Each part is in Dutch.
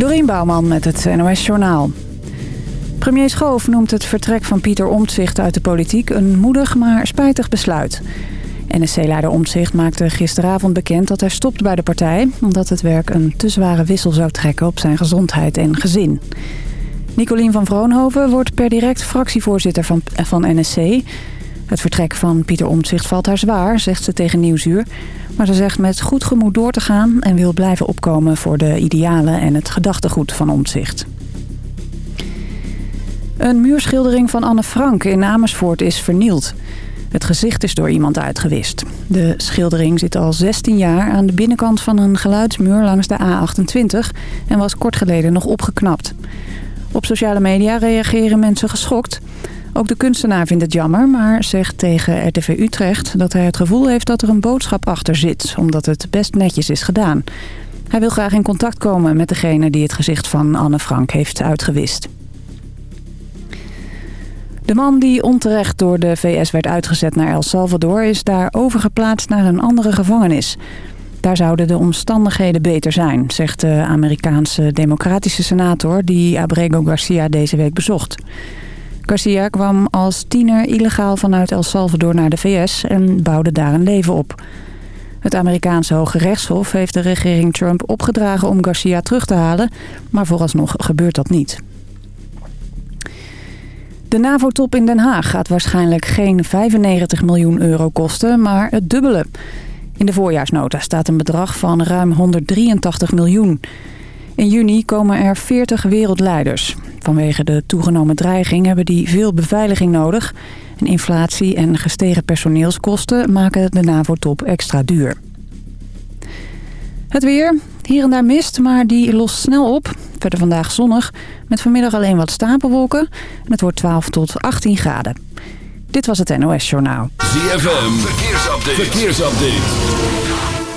Dorien Bouwman met het NOS Journaal. Premier Schoof noemt het vertrek van Pieter Omtzigt uit de politiek... een moedig maar spijtig besluit. NSC-leider Omtzigt maakte gisteravond bekend dat hij stopt bij de partij... omdat het werk een te zware wissel zou trekken op zijn gezondheid en gezin. Nicolien van Vroonhoven wordt per direct fractievoorzitter van, van NSC. Het vertrek van Pieter Omtzigt valt haar zwaar, zegt ze tegen Nieuwsuur... Maar ze zegt met goed gemoed door te gaan en wil blijven opkomen voor de idealen en het gedachtegoed van Omtzigt. Een muurschildering van Anne Frank in Amersfoort is vernield. Het gezicht is door iemand uitgewist. De schildering zit al 16 jaar aan de binnenkant van een geluidsmuur langs de A28... en was kort geleden nog opgeknapt. Op sociale media reageren mensen geschokt. Ook de kunstenaar vindt het jammer, maar zegt tegen RTV Utrecht... dat hij het gevoel heeft dat er een boodschap achter zit... omdat het best netjes is gedaan. Hij wil graag in contact komen met degene die het gezicht van Anne Frank heeft uitgewist. De man die onterecht door de VS werd uitgezet naar El Salvador... is daar overgeplaatst naar een andere gevangenis. Daar zouden de omstandigheden beter zijn, zegt de Amerikaanse democratische senator... die Abrego Garcia deze week bezocht. Garcia kwam als tiener illegaal vanuit El Salvador naar de VS en bouwde daar een leven op. Het Amerikaanse Hoge Rechtshof heeft de regering Trump opgedragen om Garcia terug te halen, maar vooralsnog gebeurt dat niet. De NAVO-top in Den Haag gaat waarschijnlijk geen 95 miljoen euro kosten, maar het dubbele. In de voorjaarsnota staat een bedrag van ruim 183 miljoen. In juni komen er 40 wereldleiders. Vanwege de toegenomen dreiging hebben die veel beveiliging nodig. En inflatie en gestegen personeelskosten maken de NAVO-top extra duur. Het weer. Hier en daar mist, maar die lost snel op. Verder vandaag zonnig, met vanmiddag alleen wat stapelwolken. En het wordt 12 tot 18 graden. Dit was het NOS Journaal. ZFM, verkeersupdate. verkeersupdate.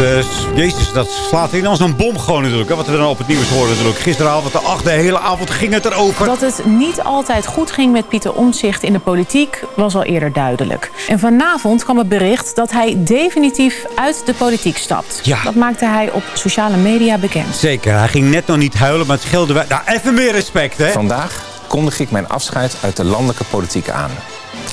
uh, jezus, dat slaat in als een bom gewoon natuurlijk. Hè, wat we dan op het nieuws horen natuurlijk. Gisteravond, de acht, de hele avond ging het erover. Dat het niet altijd goed ging met Pieter Omtzigt in de politiek was al eerder duidelijk. En vanavond kwam het bericht dat hij definitief uit de politiek stapt. Ja. Dat maakte hij op sociale media bekend. Zeker, hij ging net nog niet huilen, maar het scheelde wel. Nou, even meer respect, hè? Vandaag kondig ik mijn afscheid uit de landelijke politiek aan.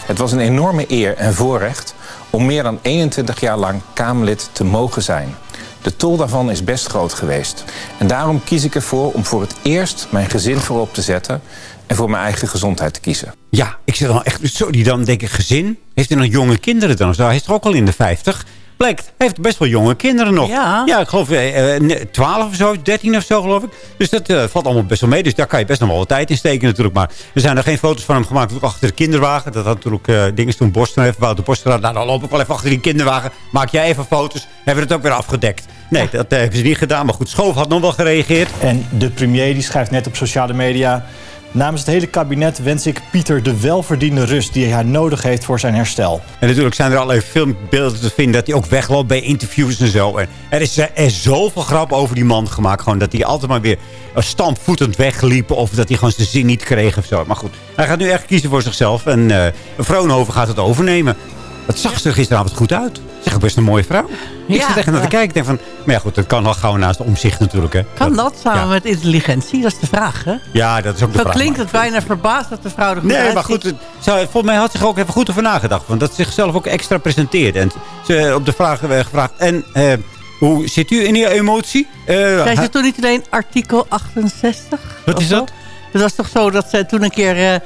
Het was een enorme eer en voorrecht om meer dan 21 jaar lang Kamerlid te mogen zijn. De tol daarvan is best groot geweest. En daarom kies ik ervoor om voor het eerst mijn gezin voorop te zetten... en voor mijn eigen gezondheid te kiezen. Ja, ik zeg dan echt, sorry, dan denk ik gezin. Heeft hij nog jonge kinderen dan? Hij is toch ook al in de 50? Hij heeft best wel jonge kinderen nog. Ja. Ja, ik geloof eh, 12 of zo, 13 of zo geloof ik. Dus dat uh, valt allemaal best wel mee. Dus daar kan je best nog wel wat tijd in steken natuurlijk. Maar er zijn er geen foto's van hem gemaakt. Ook achter de kinderwagen. Dat had natuurlijk uh, dingen toen Boston heeft. Wouter Boston nou dan loop ik wel even achter die kinderwagen. Maak jij even foto's. Hebben we het ook weer afgedekt. Nee, dat hebben ze niet gedaan. Maar goed, Schoof had nog wel gereageerd. En de premier die schrijft net op sociale media... Namens het hele kabinet wens ik Pieter de welverdiende rust die hij nodig heeft voor zijn herstel. En natuurlijk zijn er allerlei filmbeelden te vinden dat hij ook wegloopt bij interviews en zo. En er is, er is zoveel grap over die man gemaakt. Gewoon dat hij altijd maar weer stampvoetend wegliep. Of dat hij gewoon zijn zin niet kreeg of zo. Maar goed, hij gaat nu echt kiezen voor zichzelf. En uh, Vroonhoven gaat het overnemen. Dat zag ze er gisteravond goed uit. Zeg ook best een mooie vrouw. Ik Ja, zit echt naar te kijken. Ik denk van, maar ja goed, dat kan wel gauw naast de omzicht natuurlijk. Hè. Kan dat samen ja. met intelligentie? Dat is de vraag, hè? Ja, dat is ook de Zo vraag. klinkt het bijna verbaasd dat de vrouw er goed Nee, maar goed, het, zou, volgens mij had ze er ook even goed over nagedacht. Want dat ze zichzelf ook extra presenteert. En ze op de vraag werd gevraagd. En eh, hoe zit u in uw emotie? Eh, Zij ze toen niet alleen artikel 68? Wat is dat? Het was toch zo dat ze toen een keer... eh,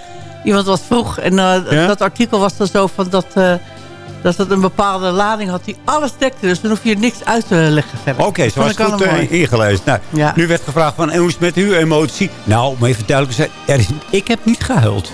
iemand wat vroeg. En eh, dat artikel was dan zo van dat, eh, dat het een bepaalde lading had die alles dekte. Dus dan hoef je niks uit te leggen verder. Oké, Dat zo was het goed ingelezen. Nou, Ja. Nu werd gevraagd van, en hoe is het met uw emotie? Nou, om even duidelijk te zijn, er is, ik heb niet gehuild.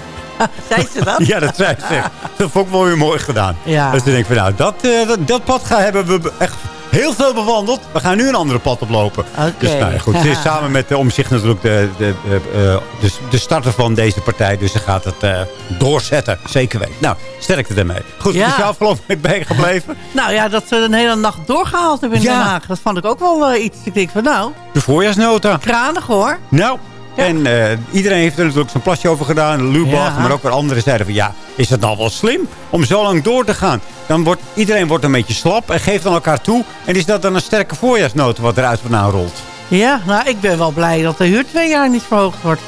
Zei ze dat? Ja, dat zei ze. Dat vond ik wel weer mooi gedaan. Ja. Dus dan denk ik van, nou, dat, eh, dat, dat pad gaan, hebben we echt heel veel bewandeld. We gaan nu een andere pad oplopen. Oké. Dus nou goed. Ze is samen met de omzicht natuurlijk de, de, de, eh, de, de starter van deze partij. Dus ze gaat het eh, doorzetten. Zeker weten. Nou, sterkte ermee. Goed, Ja. is je afgelopen week bijgebleven? Nou ja, dat ze een hele nacht doorgehaald hebben in Ja. Den Haag. Dat vond ik ook wel eh, iets. Ik denk van nou, De voorjaarsnota. kranig hoor. Nou, Ja. en eh, iedereen heeft er natuurlijk zijn plasje over gedaan. Lubach, Ja. maar ook weer anderen zeiden van... ja, is het nou wel slim om zo lang door te gaan? Dan wordt iedereen wordt een beetje slap en geeft aan elkaar toe. En is dat dan een sterke voorjaarsnota wat eruit vandaan rolt? Ja, nou ik ben wel blij dat de huur twee jaar niet verhoogd wordt.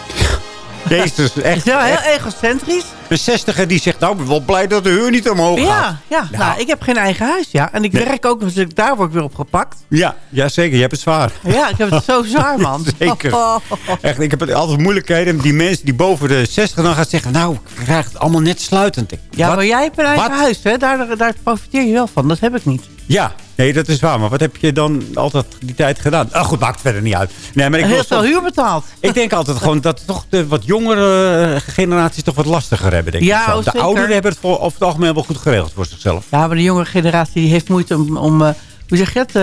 Deze is echt, Ja, heel egocentrisch. een zestiger die zegt... nou, ik ben wel blij dat de huur niet omhoog gaat. Ja, ja. Nou. Nou, ik heb geen eigen huis, ja. En ik Nee. werk ook, dus daar word ik weer op gepakt. Ja, ja, zeker. Je hebt het zwaar. Ja, ik heb het zo zwaar, man. Zeker. Oh, Echt, ik heb het altijd moeilijkheden. Die mensen die boven de 60 dan gaan zeggen... nou, ik krijg het allemaal net sluitend. Ik, Ja, wat? maar jij hebt een eigen Wat? huis, hè? Daar, daar profiteer je wel van. Dat heb ik niet. Ja, nee, dat is waar. Maar wat heb je dan altijd die tijd gedaan? Ah, goed, maakt verder niet uit. Nee, maar ik, Heel veel huur betaald. ik denk altijd gewoon dat toch de wat jongere eh, generaties toch wat lastiger hebben. Denk Ja, ik zo. De zeker. ouderen hebben het voor, over het algemeen wel goed geregeld voor zichzelf. Ja, maar de jongere generatie die heeft moeite om... om eh, hoe zeg je het? eh,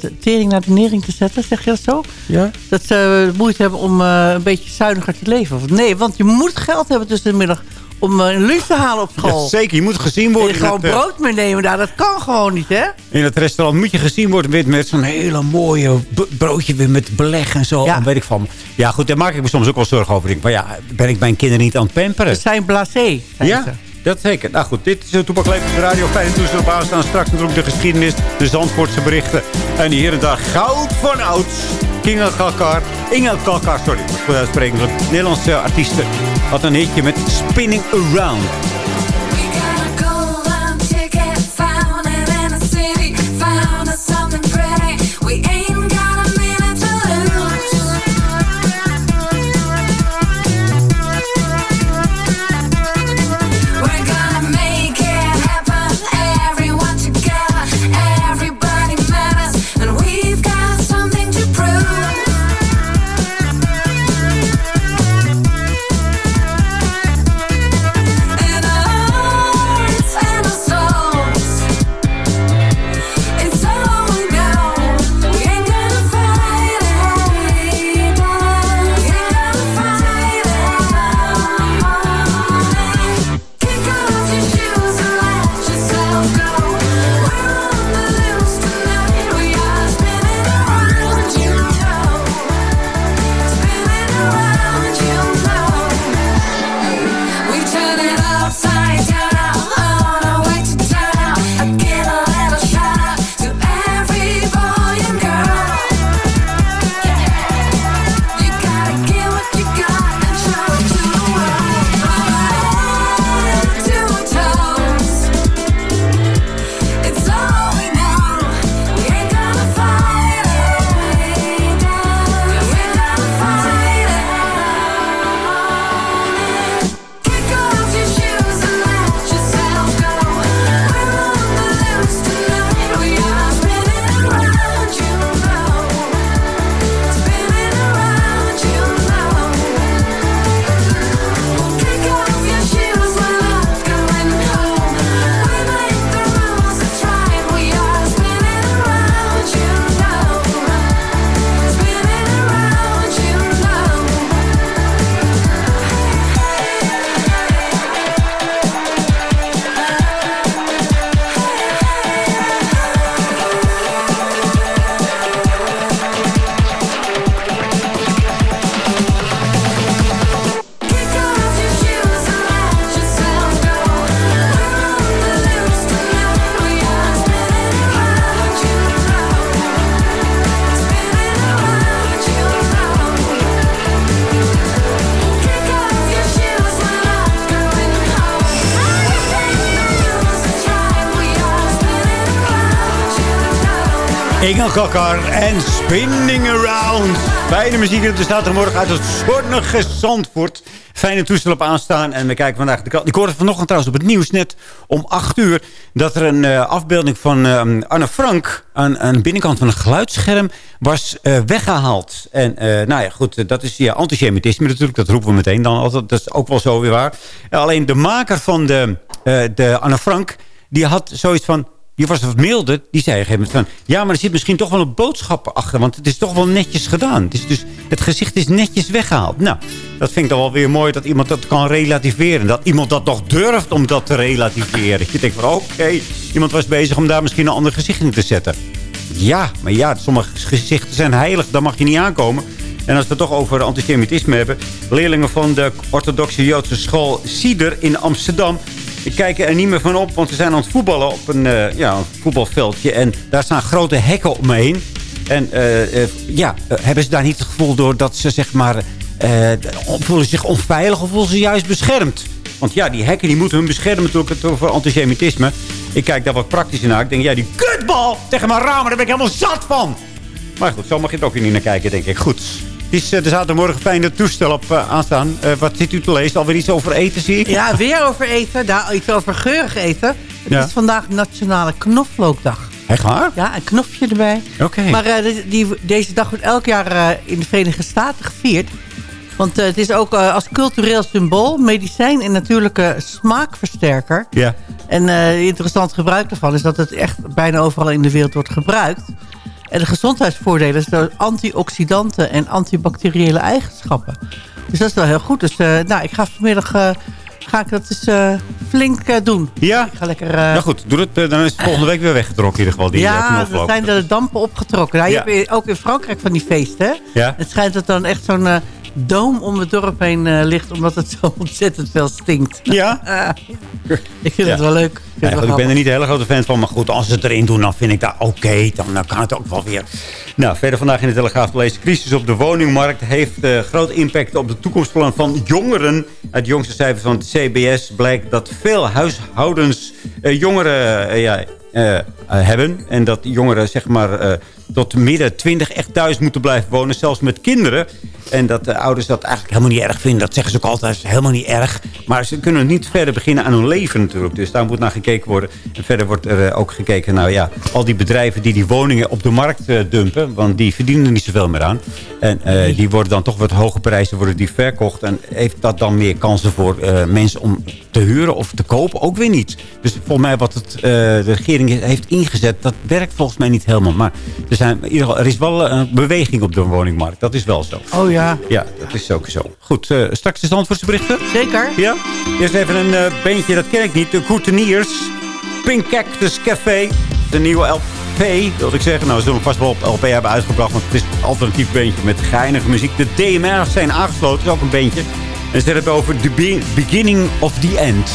de tering naar de nering te zetten, zeg je dat zo? Ja? Dat ze moeite hebben om een beetje zuiniger te leven. Nee, want je moet geld hebben tussen de middag om eh, een lunch te halen op school. Ja, zeker, je moet gezien En worden. je in gewoon het, eh, brood meenemen daar. Dat kan gewoon niet, hè? In het restaurant moet je gezien worden met, met zo'n hele mooie broodje weer met beleg en zo. Ja. En weet ik van. Ja, goed, daar maak ik me soms ook wel zorgen over. Maar ja, ben ik mijn kinderen niet aan het pamperen? Ze zijn blasé, zijn Ja, ze. Dat zeker. Nou goed, dit is de Toepak Radio. Fijn toestel op aanstaan. Straks natuurlijk de geschiedenis, de Zandvoortse berichten. En hier en daar goud van ouds. Kinga Kalkar, Inge Kalkar, sorry, moet het uitspreken. Nederlandse artiesten had een hitje met Spinning Around. En Spinning Around. Fijne muziek op de zaterdagmorgen uit het zonnige Zandvoort. fijne toestel op aanstaan. En we kijken vandaag de krant. Ik hoorde vanochtend trouwens op het nieuws, net om 8 uur... dat er een eh, afbeelding van eh, Anne Frank aan, aan de binnenkant van een geluidsscherm was eh, weggehaald. En eh, nou ja, goed, dat is ja, antisemitisme natuurlijk. Dat roepen we meteen dan altijd. Dat is ook wel zo weer waar. alleen de maker van de, de Anne Frank, die had zoiets van... Die was wat milder. Die zei op een gegeven moment van... Ja, maar er zit misschien toch wel een boodschap achter. Want het is toch wel netjes gedaan. Het, is dus, het gezicht is netjes weggehaald. Nou, dat vind ik dan wel weer mooi dat iemand dat kan relativeren. Dat iemand dat nog durft om dat te relativeren. Je denkt van oké, iemand was bezig om daar misschien een ander gezicht in te zetten. Ja, maar ja, sommige gezichten zijn heilig. Daar mag je niet aankomen. En als we het toch over antisemitisme hebben. Leerlingen van de orthodoxe Joodse school Sieder in Amsterdam kijken er niet meer van op. Want ze zijn aan het voetballen op een, eh, ja, voetbalveldje. En daar staan grote hekken omheen. En eh, ja, hebben ze daar niet het gevoel door dat ze zeg maar... voelen zich onveilig of voelen ze juist beschermd? Want ja, die hekken die moeten hun beschermen voor antisemitisme. Ik kijk daar wat praktisch naar. Ik denk, ja, die kutbal tegen mijn ramen, daar ben ik helemaal zat van. Maar goed, zo mag je het ook weer niet naar kijken, denk ik. Goed. Het is de zaterdagmorgen fijne toestel op uh, aanstaan. Uh, wat zit u te lezen? Alweer iets over eten, zie ik? Ja, weer over eten. Nou, iets over geurig eten. Het Ja. is vandaag Nationale Knoflookdag. Echt waar? Ja, een knofje erbij. Oké. Maar eh, die, die- deze dag wordt elk jaar eh, in de Verenigde Staten gevierd. Want eh, het is ook eh, als cultureel symbool, medicijn en natuurlijke smaakversterker. Ja. En eh interessant gebruik daarvan is dat het echt bijna overal in de wereld wordt gebruikt. En de gezondheidsvoordelen zijn antioxidanten en antibacteriële eigenschappen. Dus dat is wel heel goed. Dus eh, nou, ik ga vanmiddag eh, ga ik dat eens eh, flink doen. Ja? Ik ga lekker... Nou goed, doe het, dan is het volgende week weer weggetrokken in ieder geval. Die, ja, er knoflook. zijn de dampen opgetrokken. Nou, je Ja. hebt ook in Frankrijk van die feesten. Ja. Het schijnt dat dan echt zo'n doom om het dorp heen eh, ligt... omdat het zo ontzettend veel stinkt. Ja? ik vind Ja. het wel leuk. Ik, Ja, wel ik ben er niet een hele grote fan van. Maar goed, als ze het erin doen, dan vind ik dat oké. dan, dan kan het ook wel weer. Nou, verder vandaag in de Telegraaf te lezen. Crisis op de woningmarkt heeft eh groot impact op de toekomstplan van jongeren. Uit de jongste cijfers van het CBS blijkt dat veel huishoudens eh, jongeren ja, hebben. En dat jongeren zeg maar tot midden 20 echt thuis moeten blijven wonen. Zelfs met kinderen. En dat de ouders dat eigenlijk helemaal niet erg vinden. Dat zeggen ze ook altijd. Dat is helemaal niet erg. Maar ze kunnen niet verder beginnen aan hun leven natuurlijk. Dus daar moet naar gekeken worden. En verder wordt er eh, ook gekeken. Nou ja, al die bedrijven die die woningen op de markt eh, dumpen. Want die verdienen er niet zoveel meer aan. En eh, die worden dan toch wat hoge prijzen worden die verkocht. En heeft dat dan meer kansen voor eh, mensen om te huren of te kopen? Ook weer niet. Dus volgens mij wat het, eh, de regering heeft ingezet. Dat werkt volgens mij niet helemaal. Maar er, zijn, in ieder geval, er is wel een beweging op de woningmarkt. Dat is wel zo. Oh ja, Ja, dat is ook zo. Goed, eh, straks de Zandvoortse berichten. zeker. Ja? Eerst even een eh beentje, dat ken ik niet. De Couteniers. Pink Cactus Café. De nieuwe LP, wilde ik zeggen. Nou, ze zullen vast wel op LP hebben uitgebracht. Want het is een alternatief beentje met geinige muziek. De DMR's zijn aangesloten, is ook een beentje. En ze hebben het over The Be- Beginning of the End.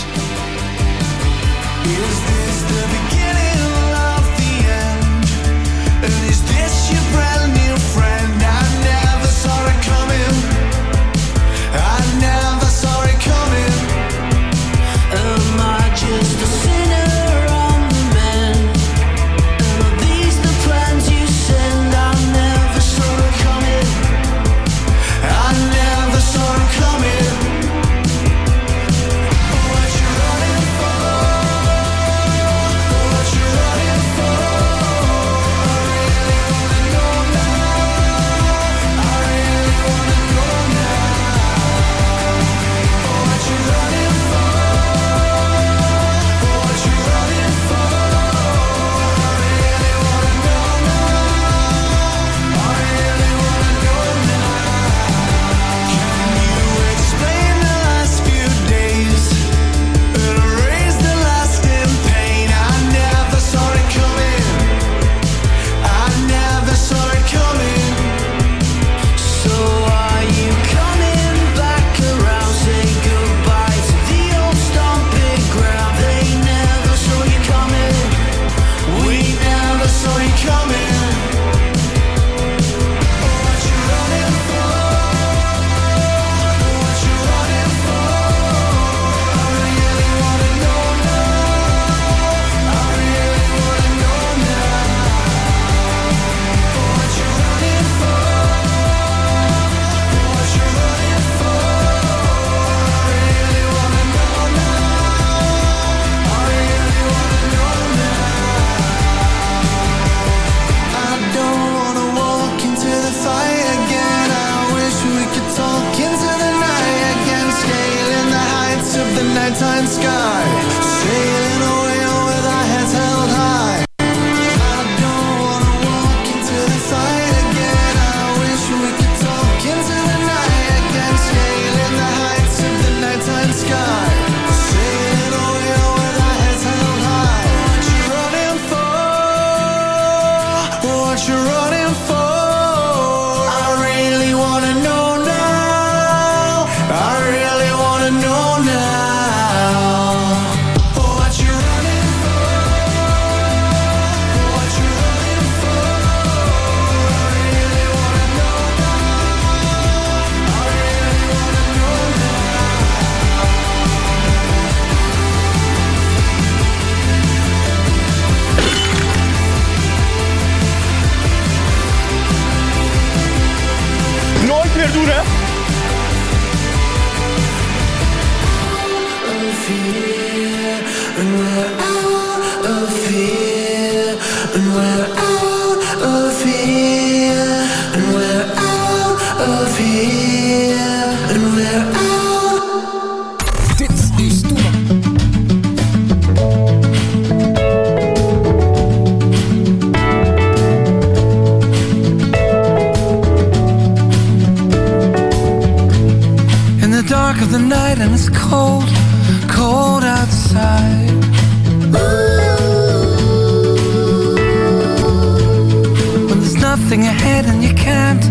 Nothing ahead and you can't,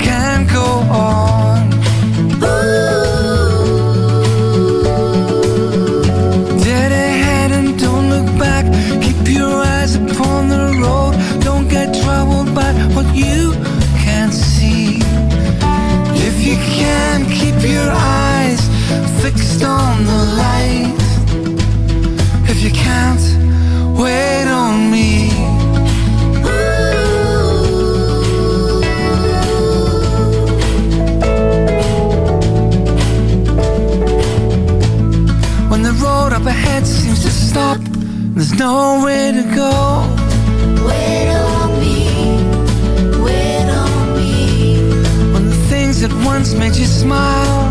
can't go on. Dead ahead and don't look back. Keep your eyes upon the road. Don't get troubled by what you can't see. If you can keep your eyes fixed on nowhere to go. Wait on me, wait on me. When the things that once made you smile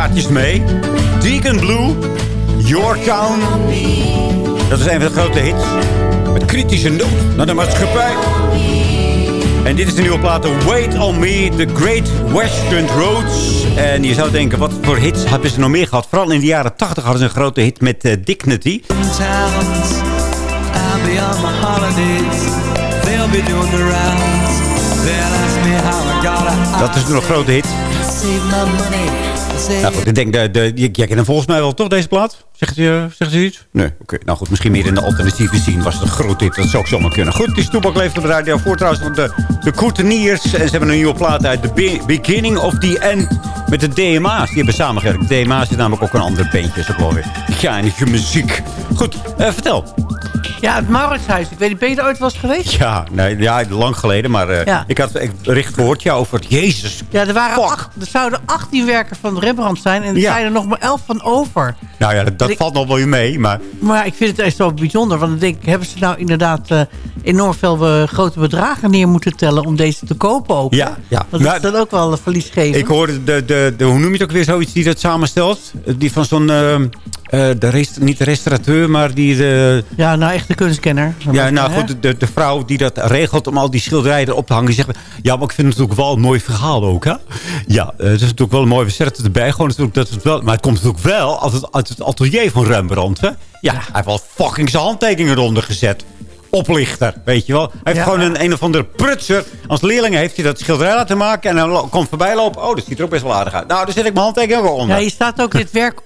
jaartjes mee. Deacon Blue, Your Town. Dat is een van de grote hits. Met kritische noot naar de maatschappij. En dit is de nieuwe plaat Wait On Me, The Great Western Roads. En je zou denken, wat voor hits hebben ze nog meer gehad? Vooral in de jaren 80 hadden ze een grote hit met eh, Dignity. my holidays. They'll be doing the rounds. Dat is nog een grote hit. Nou ik denk, de, de, jij kent hem volgens mij wel toch, deze plaat? Zegt je, zegt ze iets? Nee, oké. Nou goed, misschien meer in de alternatieve scene was het een groot hit. Dat zou ook zomaar kunnen. Goed, die Toepak leeft op de radio. Voor trouwens van de, de Courteniers. En ze hebben een nieuwe plaat uit. The Be- Beginning of the End. Met de DMA's. Die hebben samengewerkt. DMA's is namelijk ook een ander bandje. Zo geloof ik. Geinige muziek. Goed, eh, vertel. Ja, het Mauritshuis. Ik weet niet, ben je er ooit wel eens geweest? Ja, nee, ja lang geleden. Maar eh, Ja. ik had ik gehoord ja, over het Jezus. Ja, er, waren acht, er zouden 18 werken van Rembrandt zijn. En er Ja. zijn er nog maar 11 van over. Nou ja, dat, dat Ik- valt nog wel mee. Maar Maar ik vind het echt zo bijzonder. Want dan denk ik, hebben ze nou inderdaad eh, enorm veel eh, grote bedragen neer moeten tellen... om deze te kopen ook? Ja, ja. Dat Nou, is dan ook wel een verliesgevend. ik hoorde, de, de, de, hoe noem je het ook weer, zoiets die dat samenstelt? Die van zo'n, eh, eh, de rest, niet de restaurateur, maar die... De, Ja, nou echt de kunstkenner. ja, nou goed, de, de vrouw die dat regelt om al die schilderijen erop te hangen. Die zegt, ja, maar ik vind het natuurlijk wel een mooi verhaal ook, hè? Ja, eh, het is natuurlijk wel een mooi. We zetten het erbij, gewoon natuurlijk dat het wel... Maar het komt natuurlijk wel uit het, uit het atelier van Rembrandt, hè? Ja, hij heeft wel fucking zijn handtekeningen eronder gezet. Oplichter, weet je wel. Hij heeft Ja. gewoon een, een of andere prutser. Als leerling heeft hij dat schilderij laten maken. En dan komt voorbij lopen. Oh, dat ziet er ook best wel aardig uit. Nou, daar zet ik mijn handtekening ook onder. Ja, hier staat ook, dit werk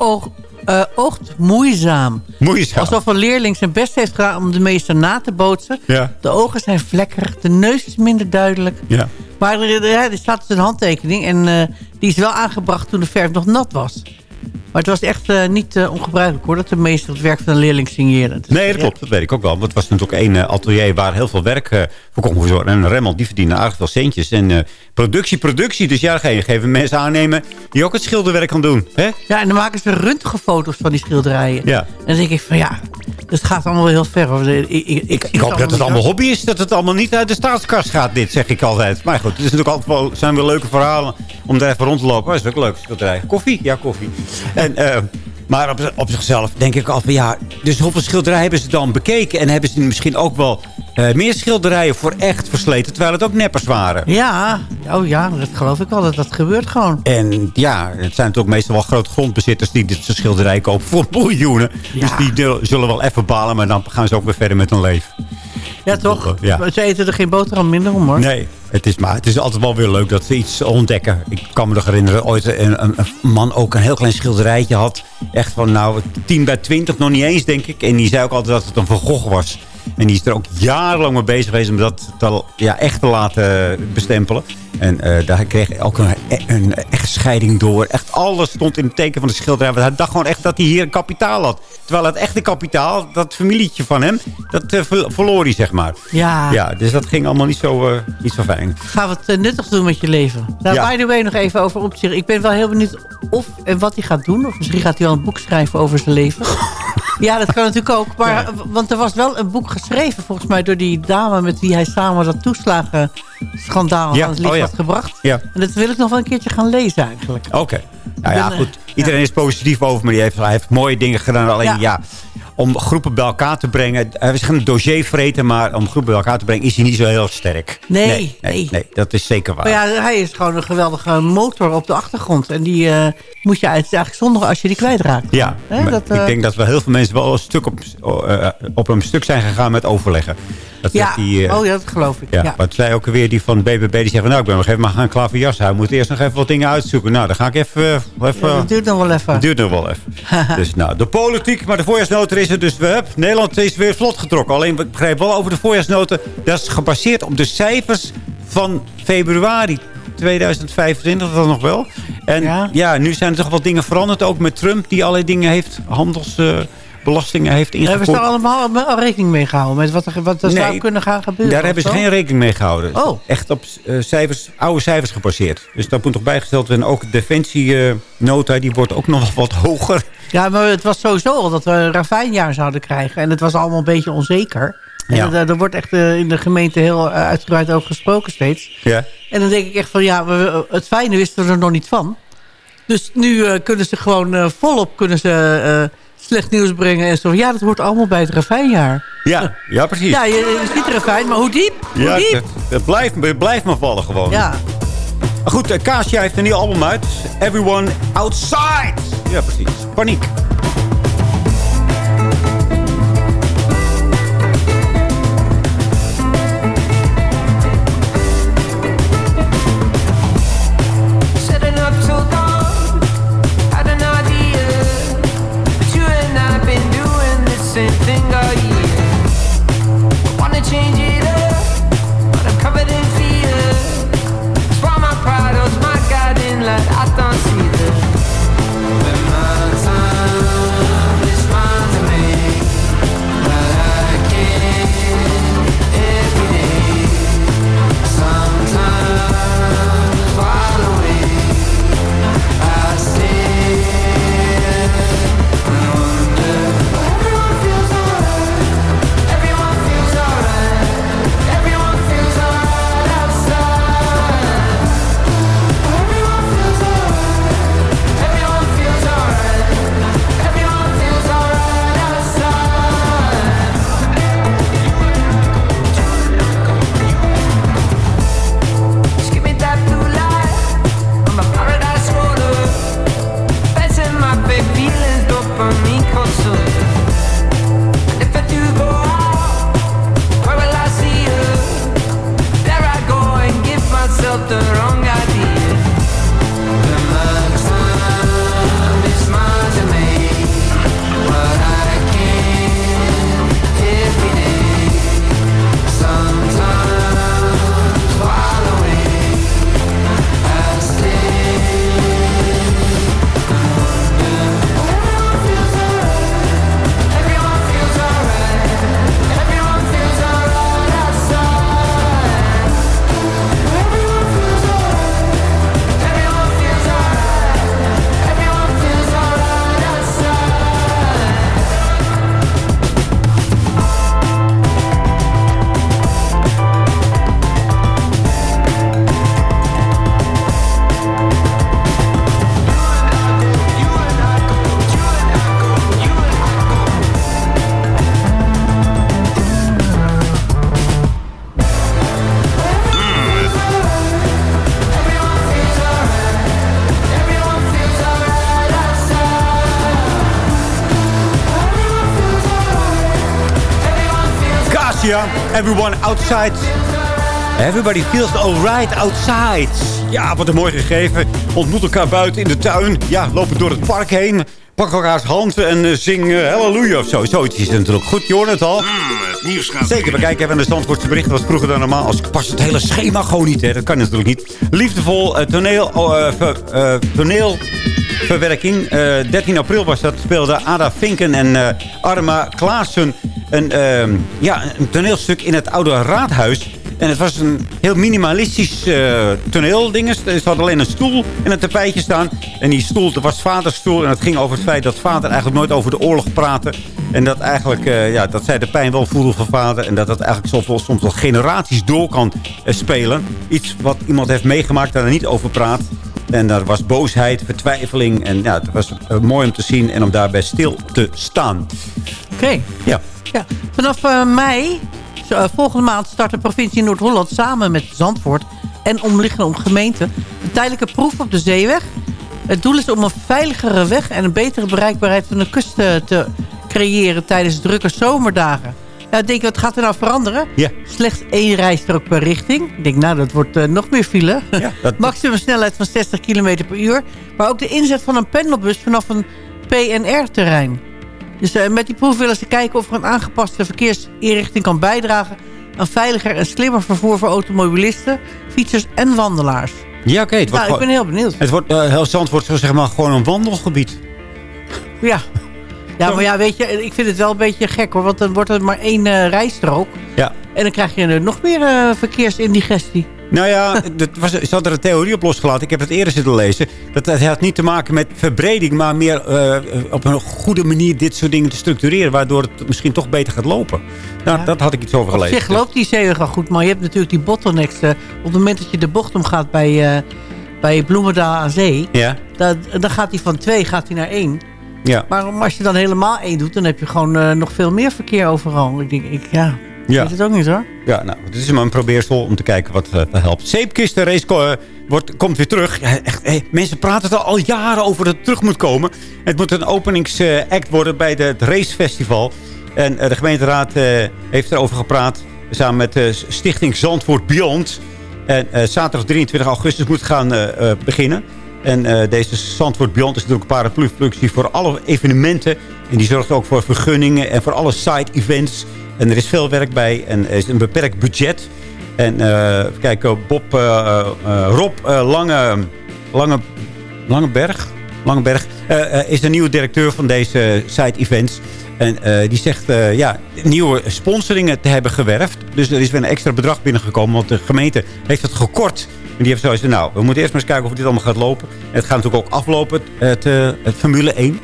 oog, eh, oogt moeizaam. Moeizaam. Alsof een leerling zijn best heeft gedaan om de meester na te bootsen. Ja. De ogen zijn vlekkerig, de neus is minder duidelijk. Ja. Maar er, er staat dus een handtekening en eh, die is wel aangebracht toen de verf nog nat was. Maar het was echt eh, niet eh, ongebruikelijk hoor, dat de meester het werk van een leerling is- Nee, dat klopt. Dat weet ik ook wel. Want het was natuurlijk één eh, atelier waar heel veel werk voor kon worden. En Remmel, die verdiende aardig veel centjes. En productie, productie. Dus ja, ga je geven mensen aannemen die ook het schilderwerk kan doen. Hè? Ja, en dan maken ze röntgenfoto's van die schilderijen. Ja. En dan denk ik van ja, het gaat allemaal wel heel ver. hoor. Ik, ik, ik, Ik, hoop dat het allemaal hobby is. Dat het allemaal niet uit de staatskast gaat, dit zeg ik altijd. Maar goed, het is natuurlijk altijd wel, zijn wel leuke verhalen om daar even rond te lopen. Dat is ook leuk, schilderij. Koffie? Ja, koffie. En, eh, maar op, op zichzelf denk ik altijd, ja, dus hoeveel schilderijen hebben ze dan bekeken? En hebben ze misschien ook wel eh, meer schilderijen voor echt versleten, terwijl het ook neppers waren? Ja, oh ja, dat geloof ik wel. Dat, dat gebeurt gewoon. En ja, het zijn natuurlijk meestal wel grote grondbezitters die dit soort schilderij kopen voor miljoenen. Dus die zullen wel even balen, maar dan gaan ze ook weer verder met hun leven. Ja, toch? Ja. Ze eten er geen boterham minder om, hoor. Nee, het is, maar het is altijd wel weer leuk dat ze iets ontdekken. Ik kan me nog herinneren, ooit een, een, een man ook een heel klein schilderijtje had. Echt van nou 10 bij 20, nog niet eens denk ik. En die zei ook altijd dat het een Van Gogh was. En die is er ook jarenlang mee bezig geweest om dat te, ja, echt te laten bestempelen. En eh, daar kreeg hij ook een, een echtscheiding door. Echt alles stond in het teken van de schilderij. Want hij dacht gewoon echt dat hij hier een kapitaal had. Terwijl het echte kapitaal, dat familietje van hem, dat eh, ver- verloor hij zeg maar. Ja. Ja, dus dat ging allemaal niet zo, eh, niet zo fijn. Ga wat nuttigs doen met je leven. Nou, Ja. by the way, nog even over opzicht. Ik ben wel heel benieuwd of en wat hij gaat doen. Of misschien gaat hij wel een boek schrijven over zijn leven. ja, dat kan natuurlijk ook. Maar, Want er was wel een boek geschreven, volgens mij, door die dame met wie hij samen dat toeslagenschandaal Ja, aan het licht oh ja. had gebracht. Ja. En dat wil ik nog wel een keertje gaan lezen eigenlijk. Oké. Nou ja, ben, eh, goed. Iedereen is positief over, maar die heeft, hij heeft mooie dingen gedaan. Alleen ja. Om groepen bij elkaar te brengen. Hij is geen dossier vreten, maar om groepen bij elkaar te brengen is hij niet zo heel sterk. Nee, nee, nee. nee, dat is zeker waar. Maar ja, hij is gewoon een geweldige motor op de achtergrond. En die eh, moet je eigenlijk zondigen als je die kwijtraakt. Ja, dat, ik eh, denk dat wel heel veel mensen wel een stuk op, eh, op een stuk zijn gegaan met overleggen. Dat Ja, dat die, eh, oh ja, dat geloof ik. Ja, Ja. wat zei ook weer die van BBB, die zeggen, nou ik ben nog even maar gaan klaar voor jas. Hij moet eerst nog even wat dingen uitzoeken. Nou, dan ga ik even... eh, even Ja, dat duurt nog wel even. Het duurt nog wel even. dus nou, de politiek, maar de voorjaarsnota is er dus. We hebben, Nederland is weer vlot getrokken. Alleen, ik begrijp wel over de voorjaarsnota. Dat is gebaseerd op de cijfers van februari 2025, dat nog wel. En ja. Ja. nu zijn er toch wel dingen veranderd. Ook met Trump, die allerlei dingen heeft, handelsbelastingen heeft Hebben ingevoerd. ze er allemaal al rekening mee gehouden met wat er, wat er zou kunnen gaan gebeuren? Daar hebben ze geen rekening mee gehouden. Oh. Echt op eh, cijfers, oude cijfers gebaseerd. Dus dat moet nog bijgesteld worden. Ook de defensienota, die wordt ook nog wat hoger. Ja, maar het was sowieso al dat we een ravijnjaar zouden krijgen. En het was allemaal een beetje onzeker. En Ja. er, er wordt echt eh, in de gemeente heel eh, uitgebreid over gesproken steeds. Ja. En dan denk ik echt van, ja, we, het fijne wisten we er nog niet van. Dus nu eh, kunnen ze gewoon eh, volop kunnen ze, eh, slecht nieuws brengen. En zo, ja, dat hoort allemaal bij het ravijnjaar. Ja, ja precies. Ja, je, je ziet ravijn, maar hoe diep? Hoe Ja, diep? het, het blijft, het blijft maar vallen gewoon. Ja. Maar goed, eh, Kasia heeft een nieuw album uit. Everyone Outside. Ja, precies. Paniek. Everyone Outside. Everybody feels alright outside. Ja, wat een mooi gegeven. Ontmoet elkaar buiten in de tuin. Ja, lopen door het park heen. Pak elkaars handen en uh, zing uh, halleluja of zo. Zoiets is natuurlijk goed. Je hoort het al. Zeker, we kijken even naar de Zandvoortse berichten. was vroeger dan normaal. Als past het hele schema gewoon niet. Hè. Dat kan natuurlijk niet. Liefdevol uh, toneel, uh, ver, toneelverwerking. 13 april was dat. Speelde Ada Vinken en Arma Klaassen een, ehm, ja, een toneelstuk in het oude raadhuis. En het was een heel minimalistisch uh, toneelding. Ze had alleen een stoel en een tapijtje staan. En die stoel, dat was vaders stoel. En het ging over het feit dat vader eigenlijk nooit over de oorlog praatte. En dat eigenlijk, uh, ja, dat zij de pijn wel voelde van vader. En dat dat eigenlijk soms wel, soms wel generaties door kan uh, spelen. Iets wat iemand heeft meegemaakt, daar er niet over praat. En daar was boosheid, vertwijfeling. En ja, het was mooi om te zien en om daarbij stil te staan. Oké. Okay. Ja. Ja. Vanaf mei uh, volgende maand start de provincie Noord-Holland samen met Zandvoort en omliggende gemeenten een tijdelijke proef op de zeeweg. Het doel is om een veiligere weg en een betere bereikbaarheid van de kust te creëren tijdens drukke zomerdagen. Ja, ik denk, wat gaat er nou veranderen? Ja. Slechts één rijstrook per richting. Ik denk, nou, dat wordt uh, nog meer file. Ja, dat... Maximum snelheid van 60 km per uur. Maar ook de inzet van een pendelbus vanaf een PNR-terrein. Dus uh, met die proef willen ze kijken of er een aangepaste verkeersinrichting kan bijdragen... aan veiliger en slimmer vervoer voor automobilisten, fietsers en wandelaars. Ja, oké. Okay, nou, ik ben heel benieuwd. Het wordt, uh, heel Zand wordt zo zeg maar gewoon een wandelgebied. Ja. Ja, maar ja, weet je, ik vind het wel een beetje gek hoor. Want dan wordt er maar één uh, rijstrook. Ja. En dan krijg je nog meer uh, verkeersindigestie. Nou ja, dat was, ze hadden er een theorie op losgelaten. Ik heb het eerder zitten lezen. Dat, dat had niet te maken met verbreding, maar meer uh, op een goede manier dit soort dingen te structureren. Waardoor het misschien toch beter gaat lopen. Nou, ja. dat had ik iets over gelezen. Op zich loopt die zeeweg al goed, maar je hebt natuurlijk die bottlenecks. Uh, op het moment dat je de bocht omgaat bij, uh, bij Bloemendaal aan zee. Ja. Dat, dan gaat hij van twee gaat hij naar één. Ja. Maar als je dan helemaal één doet, dan heb je gewoon nog veel meer verkeer overal. Ik denk, ik, ja... Ja. Weet het ook niet hoor. Ja, nou, dit is maar een probeersel om te kijken wat uh, helpt. Zeepkisten race uh, wordt, komt weer terug. Ja, echt, hey, mensen praten er al jaren over dat het terug moet komen. Het moet een openingsact worden bij de, het racefestival. En uh, de gemeenteraad heeft erover gepraat. Samen met de Stichting Zandvoort Beyond. En zaterdag 23 augustus moet gaan beginnen. En deze Zandvoort Beyond is natuurlijk een paraplu-functie voor alle evenementen. En die zorgt ook voor vergunningen en voor alle side-events... En er is veel werk bij en er is een beperkt budget. En uh, kijk, Bob, uh, uh, Rob Lange, Lange, Langeberg, Langeberg is de nieuwe directeur van deze site events. En die zegt ja, nieuwe sponsoringen te hebben gewerfd. Dus er is weer een extra bedrag binnengekomen. Want de gemeente heeft het gekort. En die heeft zoiets nou, we moeten eerst maar eens kijken of dit allemaal gaat lopen. En het gaat natuurlijk ook aflopen, het, het Formule 1.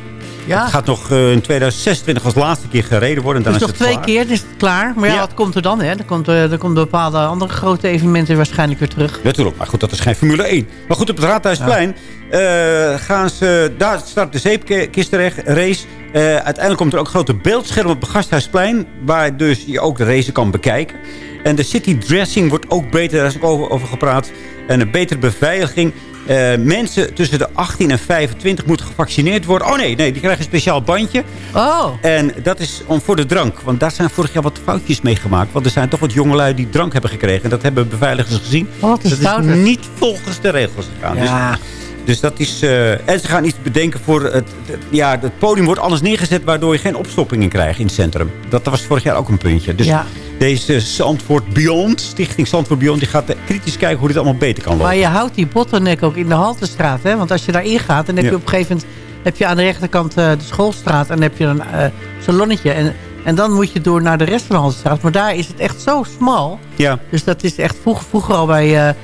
Ja. Het gaat nog uh, in 2026 als laatste keer gereden worden. En dan dus is nog het twee klaar. keer, is het klaar. Maar ja, Ja. wat komt er dan? Hè? Er komt, uh, er komt bepaalde andere grote evenementen waarschijnlijk weer terug. Natuurlijk, maar goed, dat is geen Formule 1. Maar goed, op het Raadhuisplein eh, gaan ze... Daar start de zeepkistenrace. Eh uiteindelijk komt er ook een grote beeldscherm op het Gasthuisplein... waar dus je ook de race kan bekijken. En de city dressing wordt ook beter, daar is ook over, over gepraat. En een betere beveiliging. Eh, mensen tussen de 18 en 25 moeten gevaccineerd worden. Oh nee, nee, die krijgen een speciaal bandje. Oh, En dat is om voor de drank. Want daar zijn vorig jaar wat foutjes mee gemaakt. Want er zijn toch wat jongelui die drank hebben gekregen. En dat hebben beveiligers gezien. wat is dat is niet volgens de regels gegaan. Dus, Ja, dus dat is... eh, en ze gaan iets bedenken voor... Het, het- ja, het podium wordt anders neergezet... waardoor je geen opstoppingen krijgt in het centrum. Dat was vorig jaar ook een puntje. Dus Ja. Deze Zandvoort Beyond, Stichting Zandvoort Beyond... die gaat eh, kritisch kijken hoe dit allemaal beter kan lopen. maar je houdt die bottleneck ook in de Haltestraat. Hè? Want als je daarin gaat, dan heb je Ja. op een gegeven moment... heb je aan de rechterkant eh, de schoolstraat en dan heb je een eh, salonnetje. En, en dan moet je door naar de rest van de Haltestraat. Maar daar is het echt zo smal. Ja, Dus dat is echt vroeger, vroeger al bij,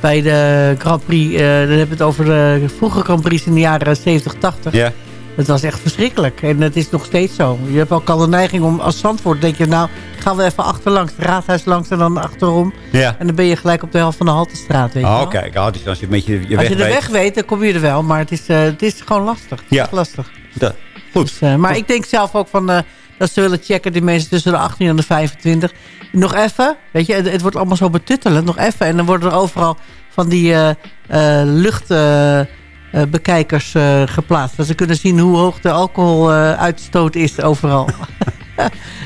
bij de Grand Prix. dan hebben we het over de vroege Grand Prix in de jaren 70, 80. ja. Het was echt verschrikkelijk. En het is nog steeds zo. Je hebt ook al de neiging om als Zandvoort... denk je, nou, gaan we even achterlangs. Het raadhuis langs en dan achterom. ja. En dan ben je gelijk op de helft van de Haltestraat, weet je Oh, wel. kijk. Oh, dus als je een beetje je Als weg je de weet. weg weet, dan kom je er wel. Maar het is, eh, het is gewoon lastig. Het Ja. lastig. Dat- Goed. Dus, eh, maar ik denk zelf ook van... eh, dat ze willen checken, die mensen tussen de 18 en de 25. Nog even, weet je, het, het wordt allemaal zo betuttelend. Nog even. En dan worden er overal van die eh eh, luchtbekijkers eh, geplaatst. Dat ze kunnen zien hoe hoog de alcoholuitstoot is overal.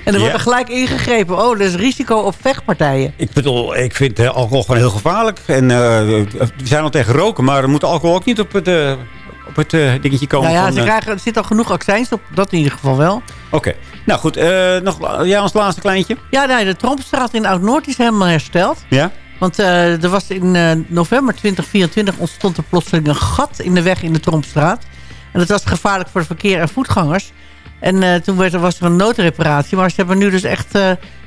En er wordt Ja. er gelijk ingegrepen. Oh, er is risico op vechtpartijen. Ik bedoel, ik vind eh, alcohol gewoon heel gevaarlijk. En eh, we zijn al tegen roken, maar er moet alcohol ook niet op het, eh, op het eh, dingetje komen. Nou ja, van, ze eh, krijgen, er zit al genoeg accijns op. Dat in ieder geval wel. Oké. Nou goed, eh, nog ja, ons laatste kleintje. Ja, nee, de Trompstraat in Oud-Noord is helemaal hersteld. Ja? Want eh, er was in eh, november 2024 ontstond er plotseling een gat in de weg in de Trompstraat. En dat was gevaarlijk voor het verkeer en voetgangers. En eh, toen werd, er- was er een noodreparatie. Maar ze hebben nu dus echt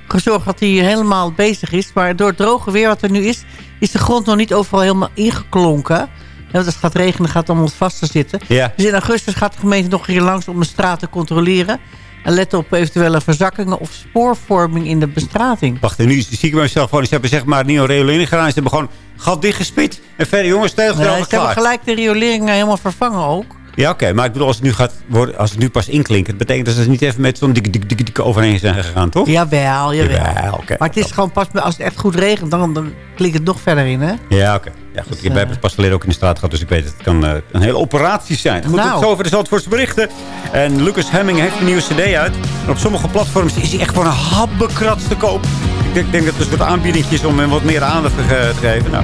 gezorgd dat hij helemaal bezig is. Maar door het droge weer wat er nu is... is de grond nog niet overal helemaal ingeklonken. Ja, want als het gaat regenen gaat het allemaal wat vaster zitten. Ja. Dus in augustus gaat de gemeente nog hier langs om de straat te controleren. En letten op eventuele verzakkingen of spoorvorming in de bestrating. Wacht, en nu zie ik mezelf gewoon... Ze hebben zeg maar nieuwe riolering gedaan. Ze hebben gewoon gat dichtgespit. En verder, jongens, tegels Nee, ze hebben gelijk de rioleringen helemaal vervangen ook. Ja, oké. Maar ik bedoel, als het nu gaat worden, als het nu pas inklinkt... dat betekent dat ze niet even met zo'n dikke, dikke, dikke, dikke overheen zijn gegaan, toch? Jawel, jawel. Jawel, oké. Maar het is gewoon pas als het echt goed regent, dan, dan klinkt het nog verder in, hè? Ja, oké. Ja, goed. ik heb het pas geleden ook in de straat gehad, dus ik weet het. Het kan eh, een hele operatie zijn. Goed, Nou. tot zover de Zandvoortse berichten. En Lucas Hemming heeft een nieuwe cd uit. En op sommige platforms is hij echt voor een habbekrat te koop. Ik denk, denk dat het een soort aanbieding is om hem wat meer aandacht te, ge- te geven. Nou,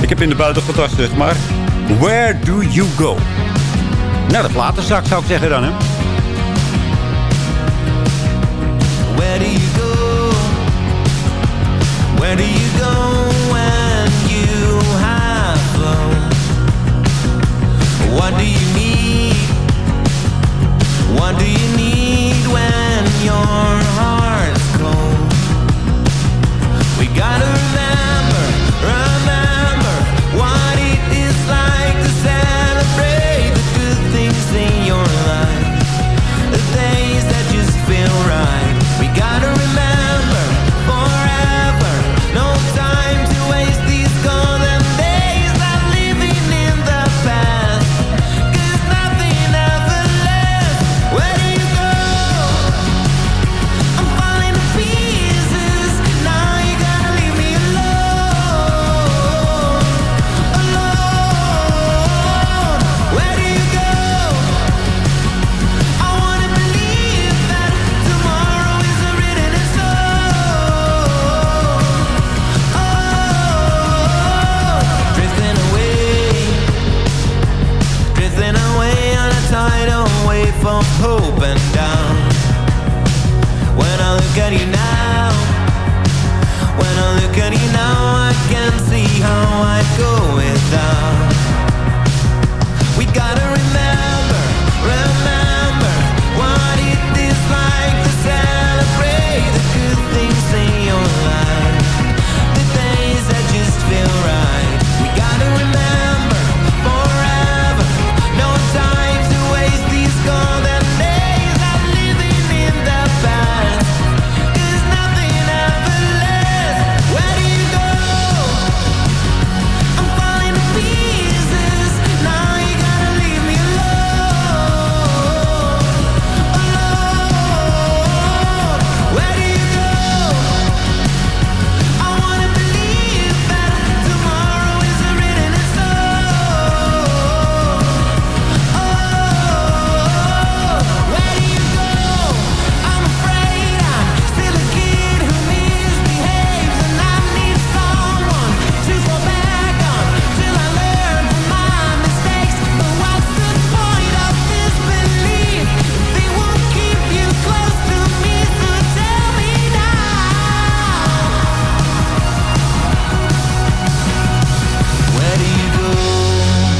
ik heb in de buiten fantastisch, maar Where Do You Go? Nou, dat later straks zou ik zeggen dan, hè. Where do you go? Where do you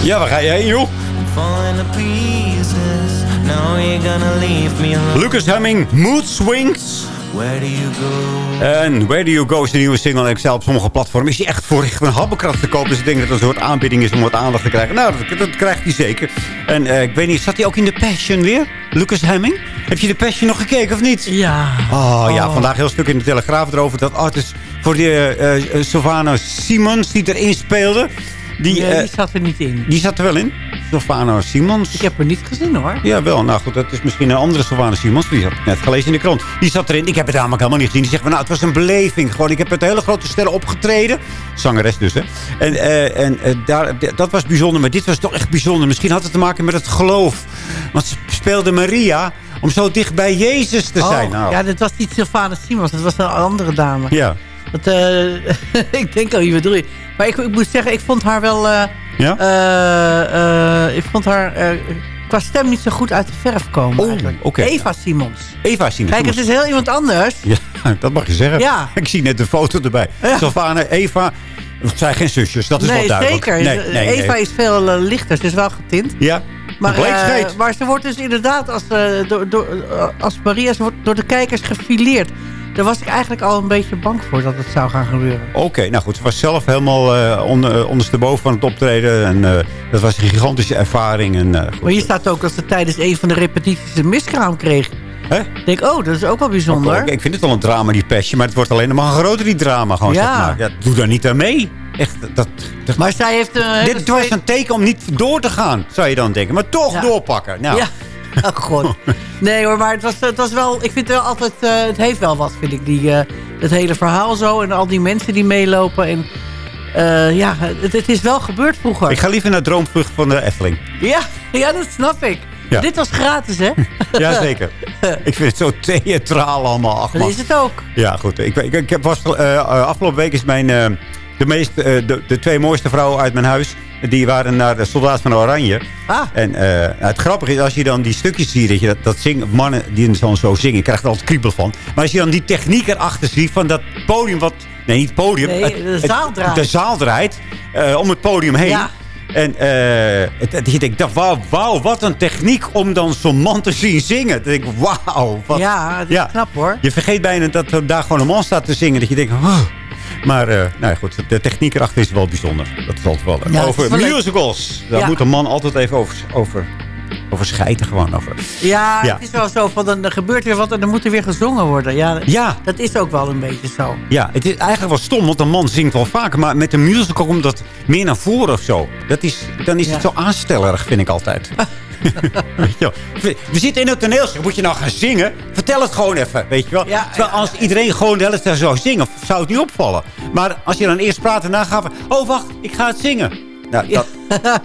Ja, waar ga je heen, joh? Lucas Hemming, Mood Swings. Where do you go? En Where Do You Go is de nieuwe single. En ik zei op sommige platformen is hij echt voor echt een habbekrat te kopen. Dus ik denk dat het een soort aanbieding is om wat aandacht te krijgen. Nou, dat, dat krijgt hij zeker. En eh, ik weet niet, zat hij ook in The Passion weer? Lucas Hemming? Heb je The Passion nog gekeken of niet? Ja. Oh, ja, vandaag heel stuk in de Telegraaf erover. Dat oh, het is voor die eh eh, Sylvana Simons die erin speelde. Die, Nee, eh, die zat er niet in. die zat er wel in. Sylvana Simons. Ik heb haar niet gezien hoor. Ja, wel. Nou goed, dat is misschien een andere Sylvana Simons. Die heb ik net gelezen in de krant. Die zat erin. Ik heb het namelijk helemaal niet gezien. Die zegt van, nou, het was een beleving. Gewoon, ik heb met hele grote sterren opgetreden. Zangeres dus, hè. En, eh, en eh, daar, dat was bijzonder. Maar dit was toch echt bijzonder. Misschien had het te maken met het geloof. Want ze speelde Maria om zo dicht bij Jezus te zijn. Oh, Nou, Ja, dat was niet Sylvana Simons. Dat was een andere dame. ja. Dat, eh, ik denk al, wie bedoel je? Maar ik, ik moet zeggen, ik vond haar wel... eh, Ja? eh, ik vond haar qua stem niet zo goed uit de verf komen Oh. Eva Simons. Eva zien. Kijk, het is heel iemand anders. Ja, dat mag je zeggen. Ja. Ik zie net de foto erbij. Ja. Eva, het zijn geen zusjes. Dat is nee, wel duidelijk. zeker. Nee, nee. Eva is veel lichter. Ze is wel getint. Ja, Maar, maar ze wordt dus inderdaad als, door, door, als Maria ze wordt door de kijkers gefileerd. Daar was ik eigenlijk al een beetje bang voor dat het zou gaan gebeuren. Oké, nou goed. Ze was zelf helemaal onder, ondersteboven van het optreden. En eh, dat was een gigantische ervaring. En. Maar hier staat ook dat ze tijdens een van de repetities een miskraam kreeg. Hè? Ik denk, oh, dat is ook wel bijzonder. Ik, ik vind het wel een drama, die pestje. Maar het wordt alleen maar een groter, die drama. Gewoon, Ja. zeg maar. ja, doe daar niet aan mee. Echt, dat, dat, Maar zij heeft... dit was een teken om niet door te gaan, zou je dan denken. Maar toch Ja. doorpakken. Nou, Ja. Oh god. Nee hoor, maar het was, het was wel... Ik vind het wel altijd... eh, het heeft wel wat, vind ik. Die, eh, het hele verhaal zo. En al die mensen die meelopen. En eh, ja, het, het is wel gebeurd vroeger. Ik ga liever naar Droomvlucht van de Efteling. Ja, ja, dat snap ik. Ja. Dit was gratis, hè? Jazeker. ik vind het zo theatraal allemaal. Ach, Dat is het ook. Ja, goed. Ik, ik, ik heb was, afgelopen week is mijn... de, meest, eh, de, de twee mooiste vrouwen uit mijn huis... die waren naar de Soldaat van Oranje. Ah. En eh, nou, het grappige is, als je dan die stukjes ziet... dat, je dat, dat zingen, mannen die zo, zo zingen... je krijgt er altijd kriebel van. Maar als je dan die techniek erachter ziet... van dat podium wat... Nee, niet het podium. Nee, het- de zaal draait. De zaal draait. eh, om het podium heen. Ja. En eh, het, het- je denkt, wauw, wauw, wat een techniek om dan zo'n man te zien zingen. Dan denk ik, wauw. Wat, Ja, is knap hoor. je vergeet bijna dat er daar gewoon een man staat te zingen. Dat je denkt, oh. Maar eh, nou ja, goed, de techniek erachter is wel bijzonder. Dat is altijd wel. Ja, over wel musicals. Daar Ja. moet een man altijd even over, over, over schijten gewoon. Over. Ja, Ja. het is wel zo van, dan er gebeurt weer wat en dan moet er weer gezongen worden. Ja, Ja. dat is ook wel een beetje zo. Ja, het is eigenlijk wel stom, want een man zingt wel vaker. Maar met een musical komt dat meer naar voren of zo. Dat is, dan is het zo aanstellerig, vind ik altijd. Weet je wel. We zitten in een toneelstuk. Moet je nou gaan zingen? Vertel het gewoon even, weet je wel. Ja, Terwijl als iedereen gewoon de hele tijd zou zingen, zou het niet opvallen. Maar als je dan eerst praat en dan gaat... Oh, wacht, ik ga het zingen. Nou, dat,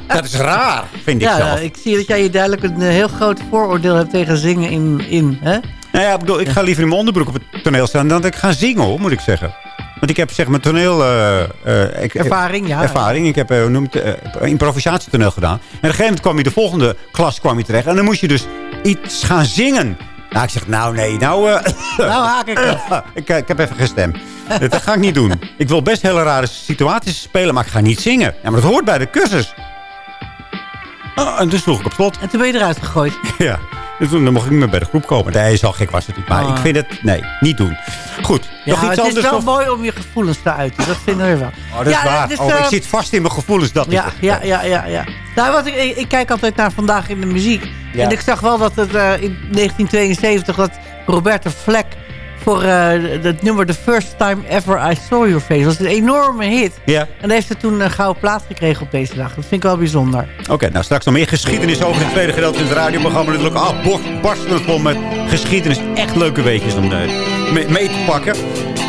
dat is raar, vind ik Ja, zelf. ik zie dat jij je duidelijk een eh, heel groot vooroordeel hebt tegen zingen in... in hè? Nou ja, ik, bedoel, ik ga liever in mijn onderbroek op het toneel staan... dan dat ik ga zingen, hoor, moet ik zeggen. Want ik heb zeg maar toneel... eh, eh, ik- Ervaring, ja. ervaring. Ik heb eh, noemt, improvisatietoneel gedaan. En op een gegeven moment kwam je de volgende klas kwam je terecht. En dan moest je dus iets gaan zingen. Nou, ik zeg, nou nee, nou... Nou haak ik ik, ik heb even geen stem. dat ga ik niet doen. Ik wil best hele rare situaties spelen, maar ik ga niet zingen. Ja, maar dat hoort bij de cursus. Oh, en dus sloeg ik op slot. En toen ben je eruit gegooid. Ja, dus toen dan mocht ik niet meer bij de groep komen. Nee, zo gek was het niet. Maar Ah. ik vind het, nee, niet doen. Goed, Ja, nog iets het is anders? wel of- mooi om je gevoelens te uiten. Dat vinden we wel. Oh, dat is Ja, waar. het is, oh, ik eh, zit vast in mijn gevoelens. Dat is Ja, het. ja, ja, ja, ja. Nou, wat ik, ik, ik kijk altijd naar vandaag in de muziek. Ja. En ik zag wel dat het eh, in 1972 dat Roberta Fleck voor eh, het nummer The First Time Ever I Saw Your Face. Dat was een enorme hit. Ja. En daar heeft ze toen een gouden plaat gekregen op deze dag. Dat vind ik wel bijzonder. Oké, nou straks nog meer geschiedenis over het tweede gedeelte in het radioprogramma. Natuurlijk ah, barstend vol met geschiedenis. Echt leuke weetjes om eh, mee, mee te pakken.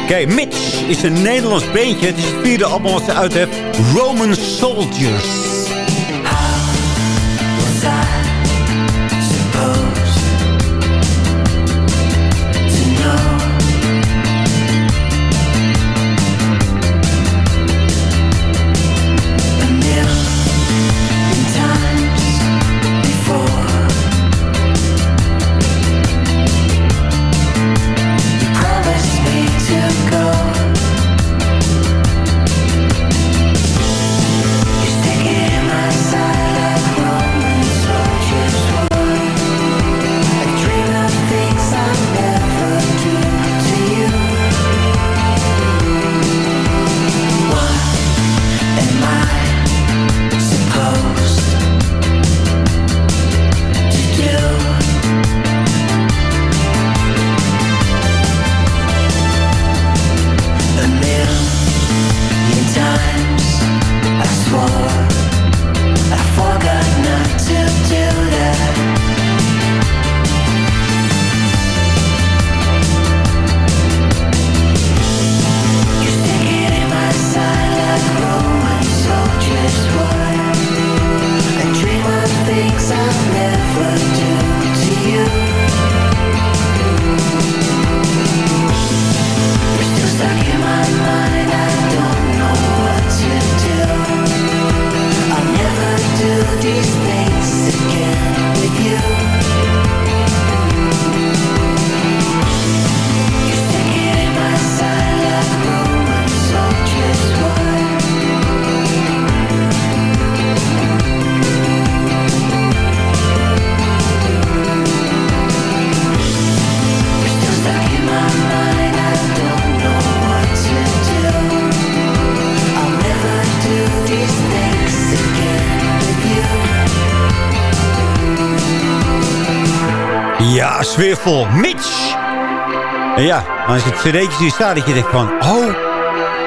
Oké, Mitch is een Nederlands beentje. Het is het vierde album wat ze uit heeft. Roman Soldiers. Mitch. Ja, als je het cd'tje hier staat, dat je denkt van... Oh,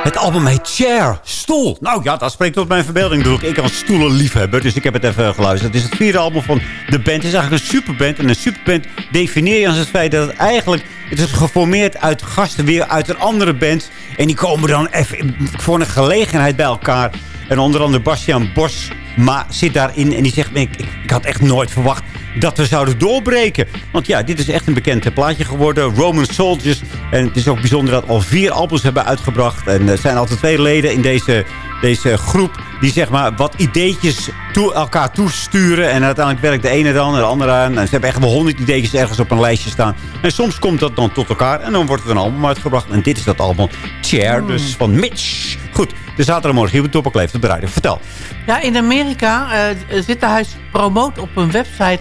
het album heet Chair, stoel. Nou ja, dat spreekt tot mijn verbeelding. Ik, ik als stoelenliefhebber, dus ik heb het even geluisterd. Het is het vierde album van de band. Het is eigenlijk een superband. En een superband defineer je als het feit dat het eigenlijk... Het is geformeerd uit gasten weer uit een andere band. En die komen dan even voor een gelegenheid bij elkaar. En onder andere Bastiaan Bosma zit daarin. En die zegt, ik, ik had echt nooit verwacht dat we zouden doorbreken. Want ja, dit is echt een bekend plaatje geworden. Roman Soldiers. En het is ook bijzonder dat al vier albums hebben uitgebracht. En er zijn altijd twee leden in deze, deze groep... die zeg maar wat ideetjes toe, elkaar toesturen. En uiteindelijk werkt de ene dan en de andere aan. En ze hebben echt wel honderd ideetjes ergens op een lijstje staan. En soms komt dat dan tot elkaar. En dan wordt het een album uitgebracht. En dit is dat album Chair, dus van Mitch. Goed, de zaterdagmorgen hier op op de radio. Vertel. Ja, in Amerika uh, zit de huis promoot op een website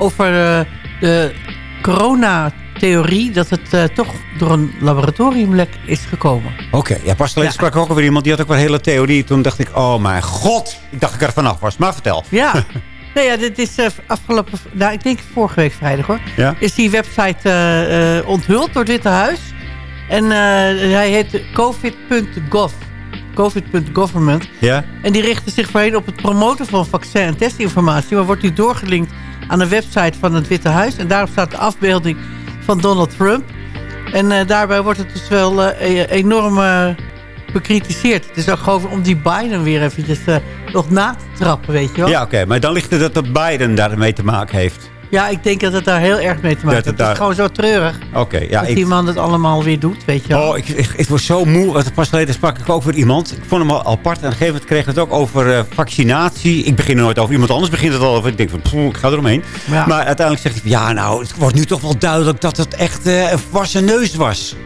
over uh, de coronatheorie... dat het uh, toch door een laboratoriumlek is gekomen. Oké, okay, ja, pas geleden ja. sprak ik ook over iemand... die had ook wel een hele theorie. Toen dacht ik, oh mijn god, ik dacht ik er vanaf was. Maar vertel. Ja, nee, ja dit is uh, afgelopen... Nou, ik denk vorige week vrijdag hoor. Ja? Is die website onthuld door Witte Huis. En hij heet covid.gov covid.government. Ja. En die richten zich voorheen op het promoten van vaccin- en testinformatie... maar wordt nu doorgelinkt aan de website van het Witte Huis. En daarop staat de afbeelding van Donald Trump. En uh, daarbij wordt het dus wel uh, enorm uh, bekritiseerd. Het is ook gewoon om die Biden weer eventjes nog na te trappen, weet je wel. Ja, oké. Maar dan ligt het dat Biden daarmee te maken heeft. Ja, ik denk dat het daar heel erg mee te maken heeft. Het, is gewoon zo treurig. Oké, okay, ja. Dat ik... die man het allemaal weer doet, weet je wel. Oh, ik, ik, ik word zo moe. Pas geleden sprak ik ook weer iemand. Ik vond hem al apart. En op een gegeven moment kreeg het ook over uh, vaccinatie. Ik begin er nooit over. Iemand anders begint het al over. Ik denk van, pff, ik ga eromheen. Ja. Maar uiteindelijk zegt hij van, ja nou, het wordt nu toch wel duidelijk dat het echt uh, een wassen neus was.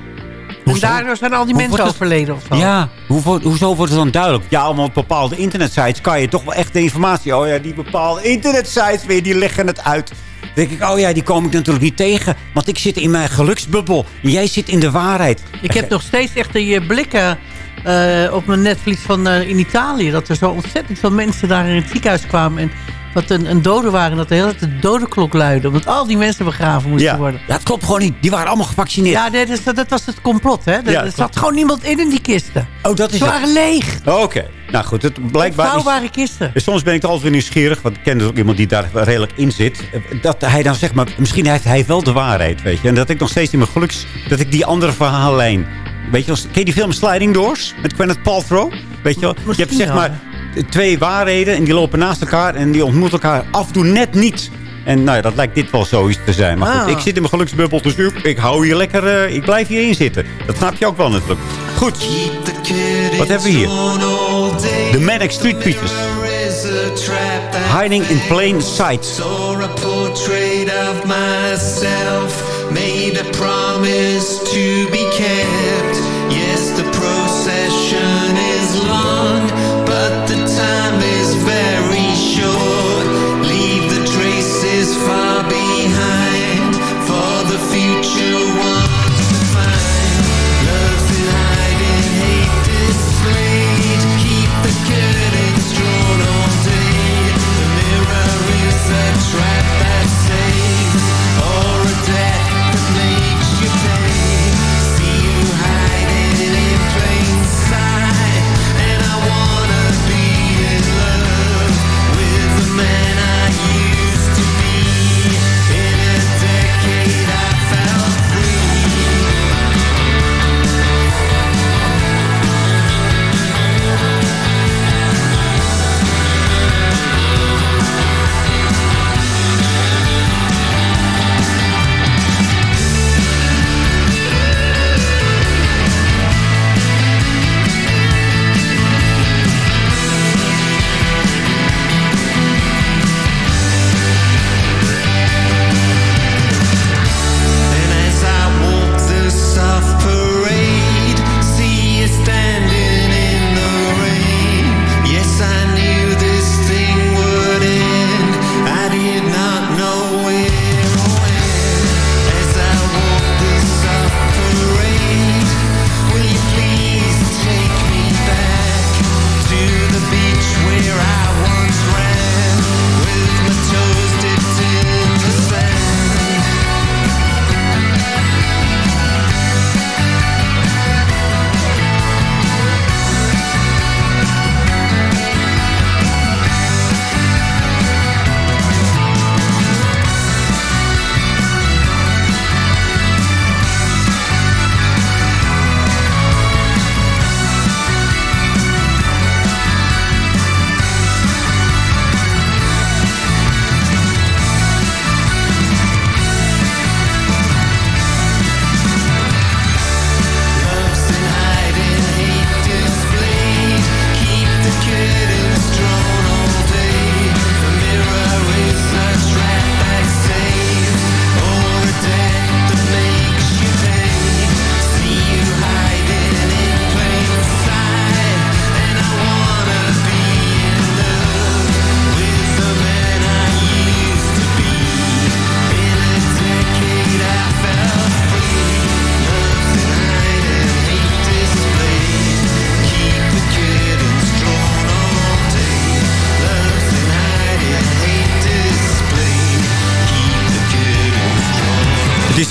En daardoor zijn al die mensen het- overleden of zo. Ja, hoe, hoezo wordt het dan duidelijk? Ja, allemaal op bepaalde internetsites kan je toch wel echt de informatie... Oh ja, die bepaalde internetsites weer, die leggen het uit. Denk ik, oh ja, die kom ik natuurlijk niet tegen. Want ik zit in mijn geluksbubbel. Jij zit in de waarheid. Ik heb nog steeds echt die eh, blikken eh, op mijn netvlies van eh, in Italië. Dat er zo ontzettend veel mensen daar in het ziekenhuis kwamen. En wat een, een dode waren. En dat de hele tijd de dodenklok luidde. Omdat al die mensen begraven moesten Ja. worden. ja, het klopt gewoon niet. Die waren allemaal gevaccineerd. Ja, nee, dat, dat was het complot. Hè? Er, Ja, er klopt. zat gewoon niemand in in die kisten. Oh, dat is Ze waren leeg. Oké, nou goed. Het blijkbaar. Vouwbare kisten. En Soms ben ik altijd weer nieuwsgierig, want ik ken dus ook iemand die daar redelijk in zit. Dat hij dan zegt, maar misschien heeft hij wel de waarheid, weet je. En dat ik nog steeds in mijn geluks... Dat ik die andere verhaallijn... Weet je, ken je die film Sliding Doors? Met Gwyneth Paltrow? Weet je wel? Je hebt zeg maar twee waarheden en die lopen naast elkaar... en die ontmoeten elkaar af en toe net niet. En nou ja, dat lijkt dit wel zoiets te zijn. Maar goed, Ah. ik zit in mijn geluksbubbel, dus ik, ik hou hier lekker... eh, ik blijf hierin zitten. Dat snap je ook wel natuurlijk. Goed, wat hebben we hier? The Manic Street Preachers. Hiding in plain sight. Saw a portrait of myself, made a promise to be kept.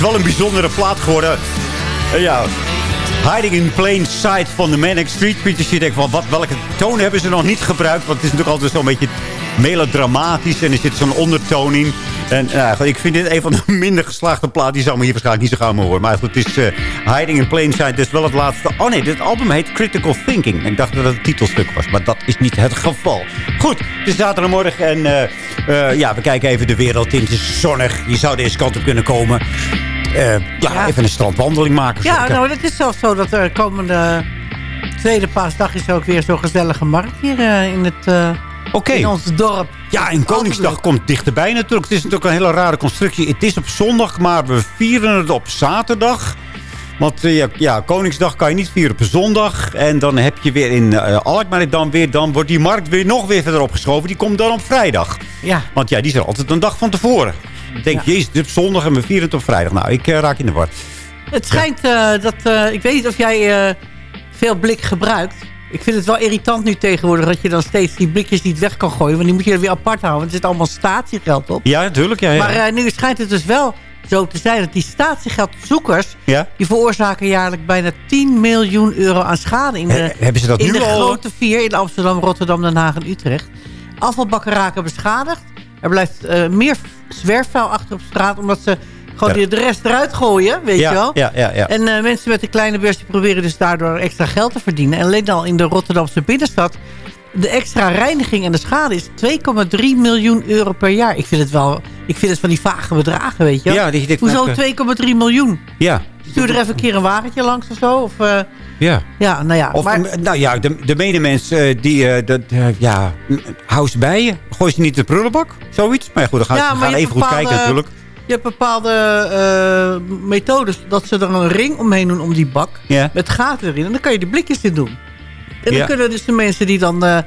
Wel een bijzondere plaat geworden. Eh, ja, Hiding in Plain Sight van de Manic Street Preachers. Je denkt van, wat, welke toon hebben ze nog niet gebruikt? Want het is natuurlijk altijd zo'n beetje melodramatisch. En er zit zo'n ondertoon in. En goed, ik vind dit een van de minder geslaagde platen. Die zal me hier waarschijnlijk niet zo gauw meer horen. Maar het is eh, Hiding in Plain Sight. Dus wel het laatste. Oh nee, dit album heet Critical Thinking. Ik dacht dat het het titelstuk was. Maar dat is niet het geval. Goed, het is zaterdagmorgen. En eh, ja, we kijken even de wereld in. Het is zonnig. Je zou deze kant op kunnen komen. Eh, ja, Ja. even een strandwandeling maken. Ja, nou, het is zelfs zo dat er komende tweede paasdag is ook weer zo'n gezellige markt hier eh, in, het, eh, Oké. in ons dorp. Ja, en Koningsdag komt dichterbij natuurlijk. Het is natuurlijk een hele rare constructie. Het is op zondag, maar we vieren het op zaterdag. Want ja, ja, Koningsdag kan je niet vieren op zondag. En dan heb je weer in eh Alkmaar dan weer... dan wordt die markt weer nog weer verder opgeschoven. Die komt dan op vrijdag. Ja. Want ja, die is er altijd een dag van tevoren. Denk, jezus, dit is zondag en we vieren het op vrijdag. Nou, ik eh, raak in de war. Het schijnt eh, dat... eh, ik weet niet of jij veel blik gebruikt. Ik vind het wel irritant nu tegenwoordig... dat je dan steeds die blikjes niet weg kan gooien. Want die moet je er weer apart houden. Want er zit allemaal statiegeld op. Ja, natuurlijk. Ja, ja. Maar nu schijnt het dus wel zo te zijn... dat die statiegeldzoekers... ja? die veroorzaken jaarlijk bijna 10 miljoen euro aan schade... in de, hebben ze dat in nu de al? grote vier in Amsterdam, Rotterdam, Den Haag en Utrecht. Afvalbakken raken beschadigd. Er blijft eh, meer zwerfvuil achter op straat... omdat ze gewoon Ja. de rest eruit gooien, weet ja, je wel. Ja, ja, ja. En eh, mensen met een kleine beurs die proberen dus daardoor extra geld te verdienen. En alleen al in de Rotterdamse binnenstad... de extra reiniging en de schade is 2,3 miljoen euro per jaar. Ik vind het wel... Ik vind het van die vage bedragen, weet je wel. Ja, Hoezo nou, 2,3 miljoen? ja. Stuur er even een keer een wagentje langs of zo. Of, eh, ja. ja, nou ja. Of, maar, nou ja, de, de medemens, eh, die, eh, dat, eh, ja, hou ze bij je. Gooi ze niet in de prullenbak, zoiets. Maar ja, goed, dan gaan Ja, ze maar gaan even goed kijken natuurlijk. je hebt bepaalde eh, methodes dat ze er een ring omheen doen om die bak. Met gaten erin. En dan kan je die blikjes in doen. En dan Ja. kunnen dus de mensen die dan eh,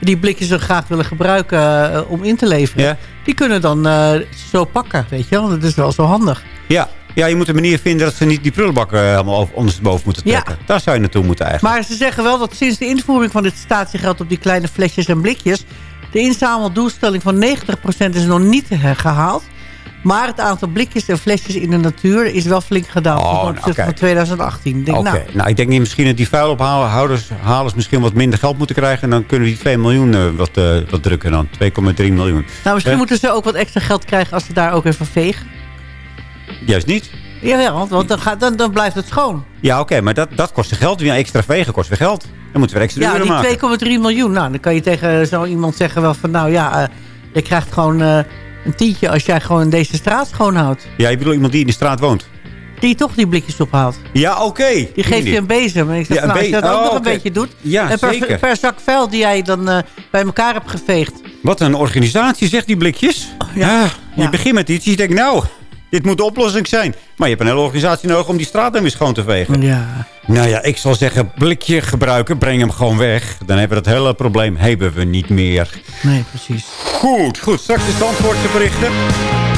die blikjes er graag willen gebruiken om in te leveren. Ja. Die kunnen dan eh, zo pakken, weet je wel. Dat is wel zo handig. Ja. Ja, je moet een manier vinden dat ze niet die prullenbak eh, helemaal ondersteboven moeten Ja. trekken. Daar zou je naartoe moeten eigenlijk. Maar ze zeggen wel dat sinds de invoering van dit statiegeld op die kleine flesjes en blikjes... de inzameldoelstelling van 90% is nog niet eh, gehaald. Maar het aantal blikjes en flesjes in de natuur is wel flink gedaald Oh, nou, van 2018. Ik Denk, Oké, nou, nou, ik denk niet misschien dat die vuilophalers halers misschien wat minder geld moeten krijgen. En dan kunnen die 2 miljoen eh, wat, eh, wat drukken dan. 2,3 miljoen. nou, misschien moeten ze ook wat extra geld krijgen als ze daar ook even vegen. Juist niet. Jawel, want, want dan, gaat, dan, dan blijft het schoon. Ja, oké, maar dat, dat kost geld. Weer extra vegen kost weer geld. Dan moeten we extra Ja, uren maken. die 2,3 miljoen. Nou, dan kan je tegen zo iemand zeggen wel van... nou ja, eh, je krijgt gewoon eh, een tientje als jij gewoon deze straat schoonhoudt. Ja, je bedoelt iemand die in de straat woont. Die toch die blikjes ophaalt. Ja, oké. Die geeft je een bezem. En ik zeg, Ja, een nou, als je dat ook oh, nog een oké. beetje doet. Ja, en per, zeker. per zak vuil die jij dan eh, bij elkaar hebt geveegd. Wat een organisatie, zegt die blikjes. Ja, je Ja. begint met iets. Je denkt, nou, dit moet de oplossing zijn. Maar je hebt een hele organisatie nodig om die straat dan weer schoon te vegen. Ja. Nou ja, ik zal zeggen, blikje gebruiken, breng hem gewoon weg. Dan hebben we dat hele probleem hebben we niet meer. Nee, precies. Goed, goed. Straks de Zandvoortse berichten.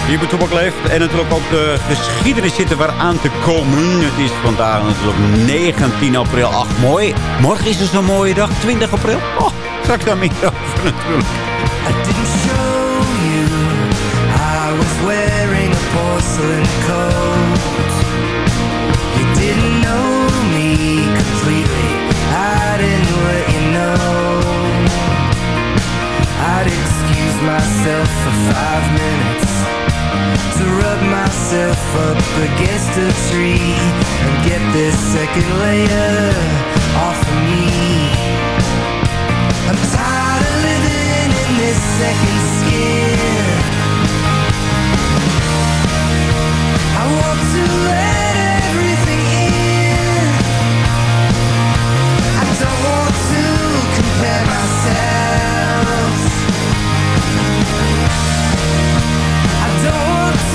Hier bij Toepak leeft. En natuurlijk ook de geschiedenis zitten waar aan te komen. Het is vandaag natuurlijk 19 april. Ach, mooi. Morgen is het zo'n mooie dag. 20 april. Oh, straks daar meer over natuurlijk. Five minutes to rub myself up against a tree and get this second layer off of me. I'm tired of living in this second skin. I want to let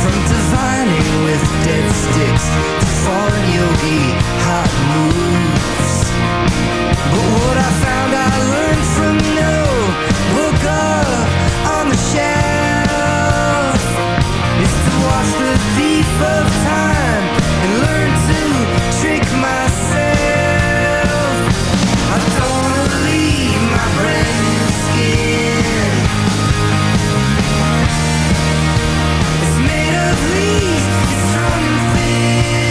From divining with dead sticks To falling yogi hot moves. But what I found I learned from no Book up on the shelf. Is to watch the thief of time. away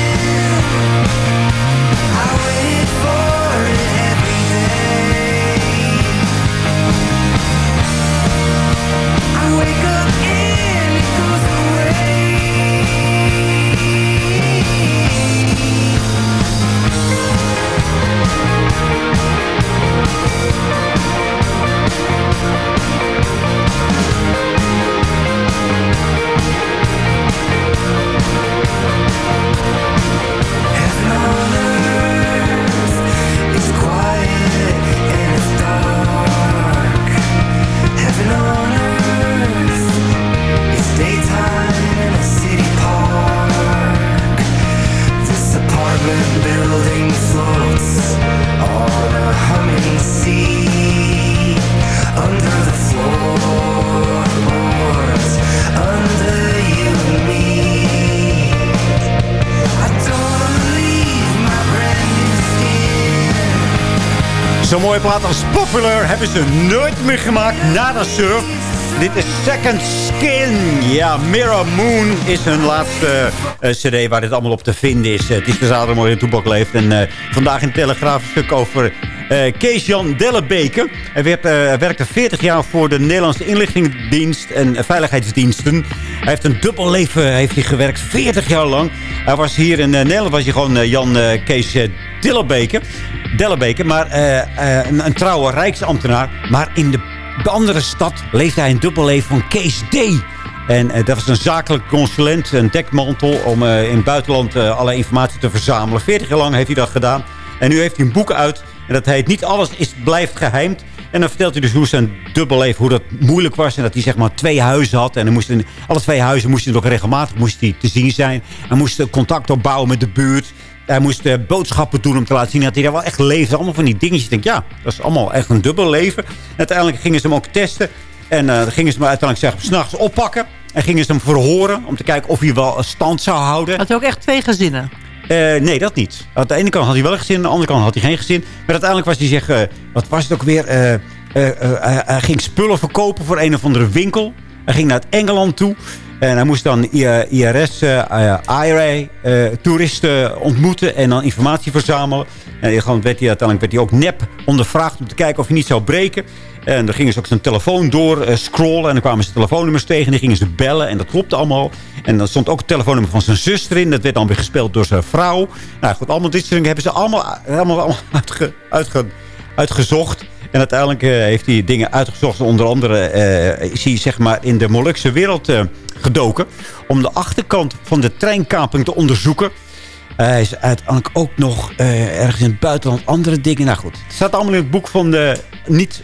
mooie plaat als Popular hebben ze nooit meer gemaakt na de surf. Dit is Second Skin. Ja, Mirror Moon is hun laatste eh, cd waar dit allemaal op te vinden is. Eh, het is de zaterdag mooi in Toepak leeft. En eh, vandaag in Telegraaf een stuk over Kees-Jan Dellebeke. Hij, werkte 40 jaar voor de Nederlandse inlichtingendienst en veiligheidsdiensten. Hij heeft een dubbel leven heeft hij gewerkt, 40 jaar lang. Hij was hier in Nederland was hij gewoon Jan Kees eh, Maar eh, eh, een, een trouwe rijksambtenaar. Maar in de de andere stad leefde hij een dubbelleven van Kees D. En eh, dat was een zakelijk consulent, een dekmantel... om in het buitenland alle informatie te verzamelen. 40 jaar lang heeft hij dat gedaan. En nu heeft hij een boek uit. En dat heet Niet alles is, blijft geheimd. En dan vertelt hij dus hoe zijn dubbelleven, hoe dat moeilijk was. En dat hij zeg maar twee huizen had. En dan moesten, alle twee huizen moesten nog regelmatig moest hij te zien zijn. Hij moest contact opbouwen met de buurt. Hij moest eh, boodschappen doen om te laten zien dat hij daar wel echt leefde. Allemaal van die dingetjes. Ik denk, ja, dat is allemaal echt een dubbel leven. En uiteindelijk gingen ze hem ook testen. En eh, dan gingen ze hem uiteindelijk zeg, 's s'nachts oppakken. En gingen ze hem verhoren om te kijken of hij wel een stand zou houden. Had hij ook echt twee gezinnen? Eh, nee, dat niet. Aan de ene kant had hij wel een gezin, aan de andere kant had hij geen gezin. Maar uiteindelijk was hij zeg, eh, wat was het ook weer? Eh, eh, eh, hij ging spullen verkopen voor een of andere winkel. Hij ging naar het Engeland toe. En hij moest dan IRS, eh, eh, IRA, eh, toeristen ontmoeten en dan informatie verzamelen. En gewoon werd hij, uiteindelijk werd hij ook nep ondervraagd om te kijken of hij niet zou breken. En dan gingen ze ook zijn telefoon door scrollen. En dan kwamen ze telefoonnummers tegen. En gingen ze bellen. En dat klopte allemaal. En dan stond ook het telefoonnummer van zijn zuster in. Dat werd dan weer gespeeld door zijn vrouw. Nou goed, allemaal dit soort dingen hebben ze allemaal, allemaal, allemaal uitge, uitge, uitgezocht. En uiteindelijk eh, heeft hij dingen uitgezocht. Onder andere eh, is hij zeg maar in de Molukse wereld eh, gedoken. Om de achterkant van de treinkaping te onderzoeken. Hij is uiteindelijk ook nog ergens in het buitenland andere dingen. Nou goed, het staat allemaal in het boek van de... Niet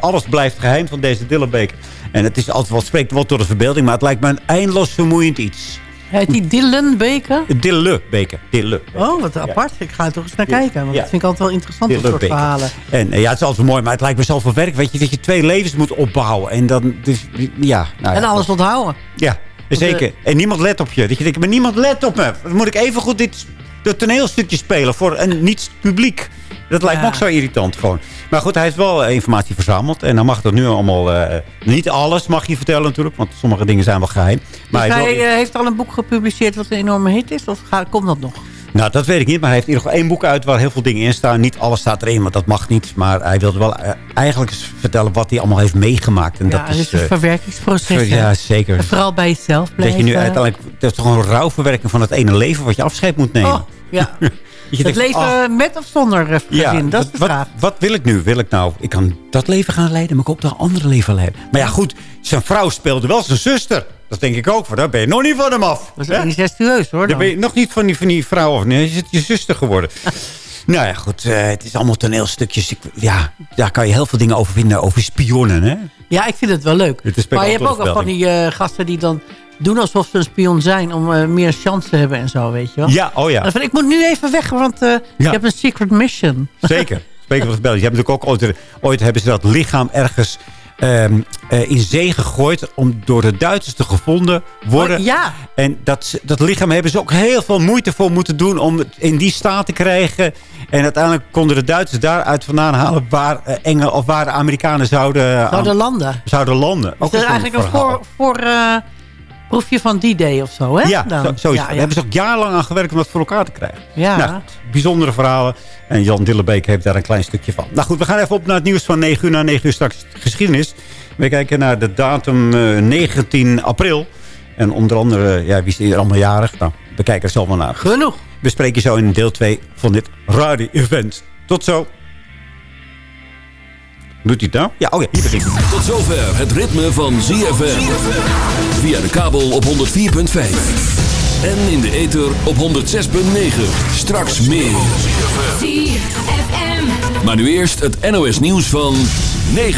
alles blijft geheim van deze Dillebeek. En het is altijd wat spreekt wel tot de verbeelding. Maar het lijkt me een eindeloos vermoeiend iets. Heet die? Dillebeke. Dille. Oh, wat apart. Ik ga er toch eens naar kijken. Want Ja. dat vind ik altijd wel interessant, dat soort verhalen. En eh, ja, het is altijd mooi, maar het lijkt me zoveel werk. Weet je, dat je twee levens moet opbouwen. En dan, dus, ja. Nou ja, En alles onthouden. Ja, zeker. eh, En niemand let op je. Dat je denkt, maar niemand let op me. Dan moet ik even goed dit, dit toneelstukje spelen voor een niet-publiek. Dat lijkt me Ja. ook zo irritant gewoon. Maar goed, hij heeft wel eh, informatie verzameld. En dan mag dat nu allemaal... eh, niet alles mag je vertellen natuurlijk. Want sommige dingen zijn wel geheim. Maar Dus hij hij heeft wel- eh, heeft al een boek gepubliceerd wat een enorme hit is? Of komt dat nog? nou, dat weet ik niet. Maar hij heeft in ieder geval één boek uit waar heel veel dingen in staan. Niet alles staat erin, want dat mag niet. Maar hij wilde wel eigenlijk eens vertellen wat hij allemaal heeft meegemaakt. En ja, dat is... is een verwerkingsproces. ja, zeker. En vooral bij jezelf blijven. Dat je nu uiteindelijk... Dat is toch een rouwverwerking van het ene leven wat je afscheid moet nemen. Oh, ja. Het denkt, leven ah, met of zonder eh, gezin, dat is de wat, vraag. Wat wil ik nu? Wil ik nou... Ik kan dat leven gaan leiden, maar ik hoop dat een ander leven leiden. Maar ja, goed. Zijn vrouw speelde wel zijn zuster. Dat denk ik ook. Voor daar ben je nog niet van hem af. Dat is niet incestueus hoor. Dan Dan. ben je nog niet van die, van die vrouw of nee, is het je zuster geworden. nou ja, goed. eh, het is allemaal toneelstukjes. Ik, ja, daar kan je heel veel dingen over vinden. Over spionnen, hè? Ja, ik vind het wel leuk. Het Maar je hebt ook al van die eh, gasten die dan doen alsof ze een spion zijn... om eh, meer chance te hebben en zo, weet je wel. Ja, oh ja. Van, ik moet nu even weg, want eh, ik heb een secret mission. Zeker. Spreken van rebellie. Je hebt natuurlijk ook ooit, ooit hebben ze dat lichaam ergens ehm, eh, in zee gegooid... om door de Duitsers te gevonden worden. Oh, ja. En dat, dat lichaam hebben ze ook heel veel moeite voor moeten doen... om het in die staat te krijgen. En uiteindelijk konden de Duitsers daaruit vandaan halen... waar, eh, Engel, of waar de Amerikanen zouden, Zouden landen. zouden landen. Dat Ook is eigenlijk een voor, voor eh, proefje van D-Day of zo, hè? Ja, Dan. zo. Ja, Daar ja. hebben ze ook jarenlang aan gewerkt om dat voor elkaar te krijgen. Ja. Nou, bijzondere verhalen. En Jan Dillebeek heeft daar een klein stukje van. Nou goed, we gaan even op naar het nieuws van 9 uur. Na 9 uur straks geschiedenis. We kijken naar de datum eh, 19 april. En onder andere, ja, wie is hier allemaal jarig? Nou, we kijken er zelf wel naar. Genoeg. We spreken je zo in deel 2 van dit radio-event. Tot zo. Doet hij het nou? Ja, oh ja, hier begint het. Tot zover het ritme van ZFM. Via de kabel op 104.5. En in de ether op 106.9. Straks meer. Maar nu eerst het NOS nieuws van 9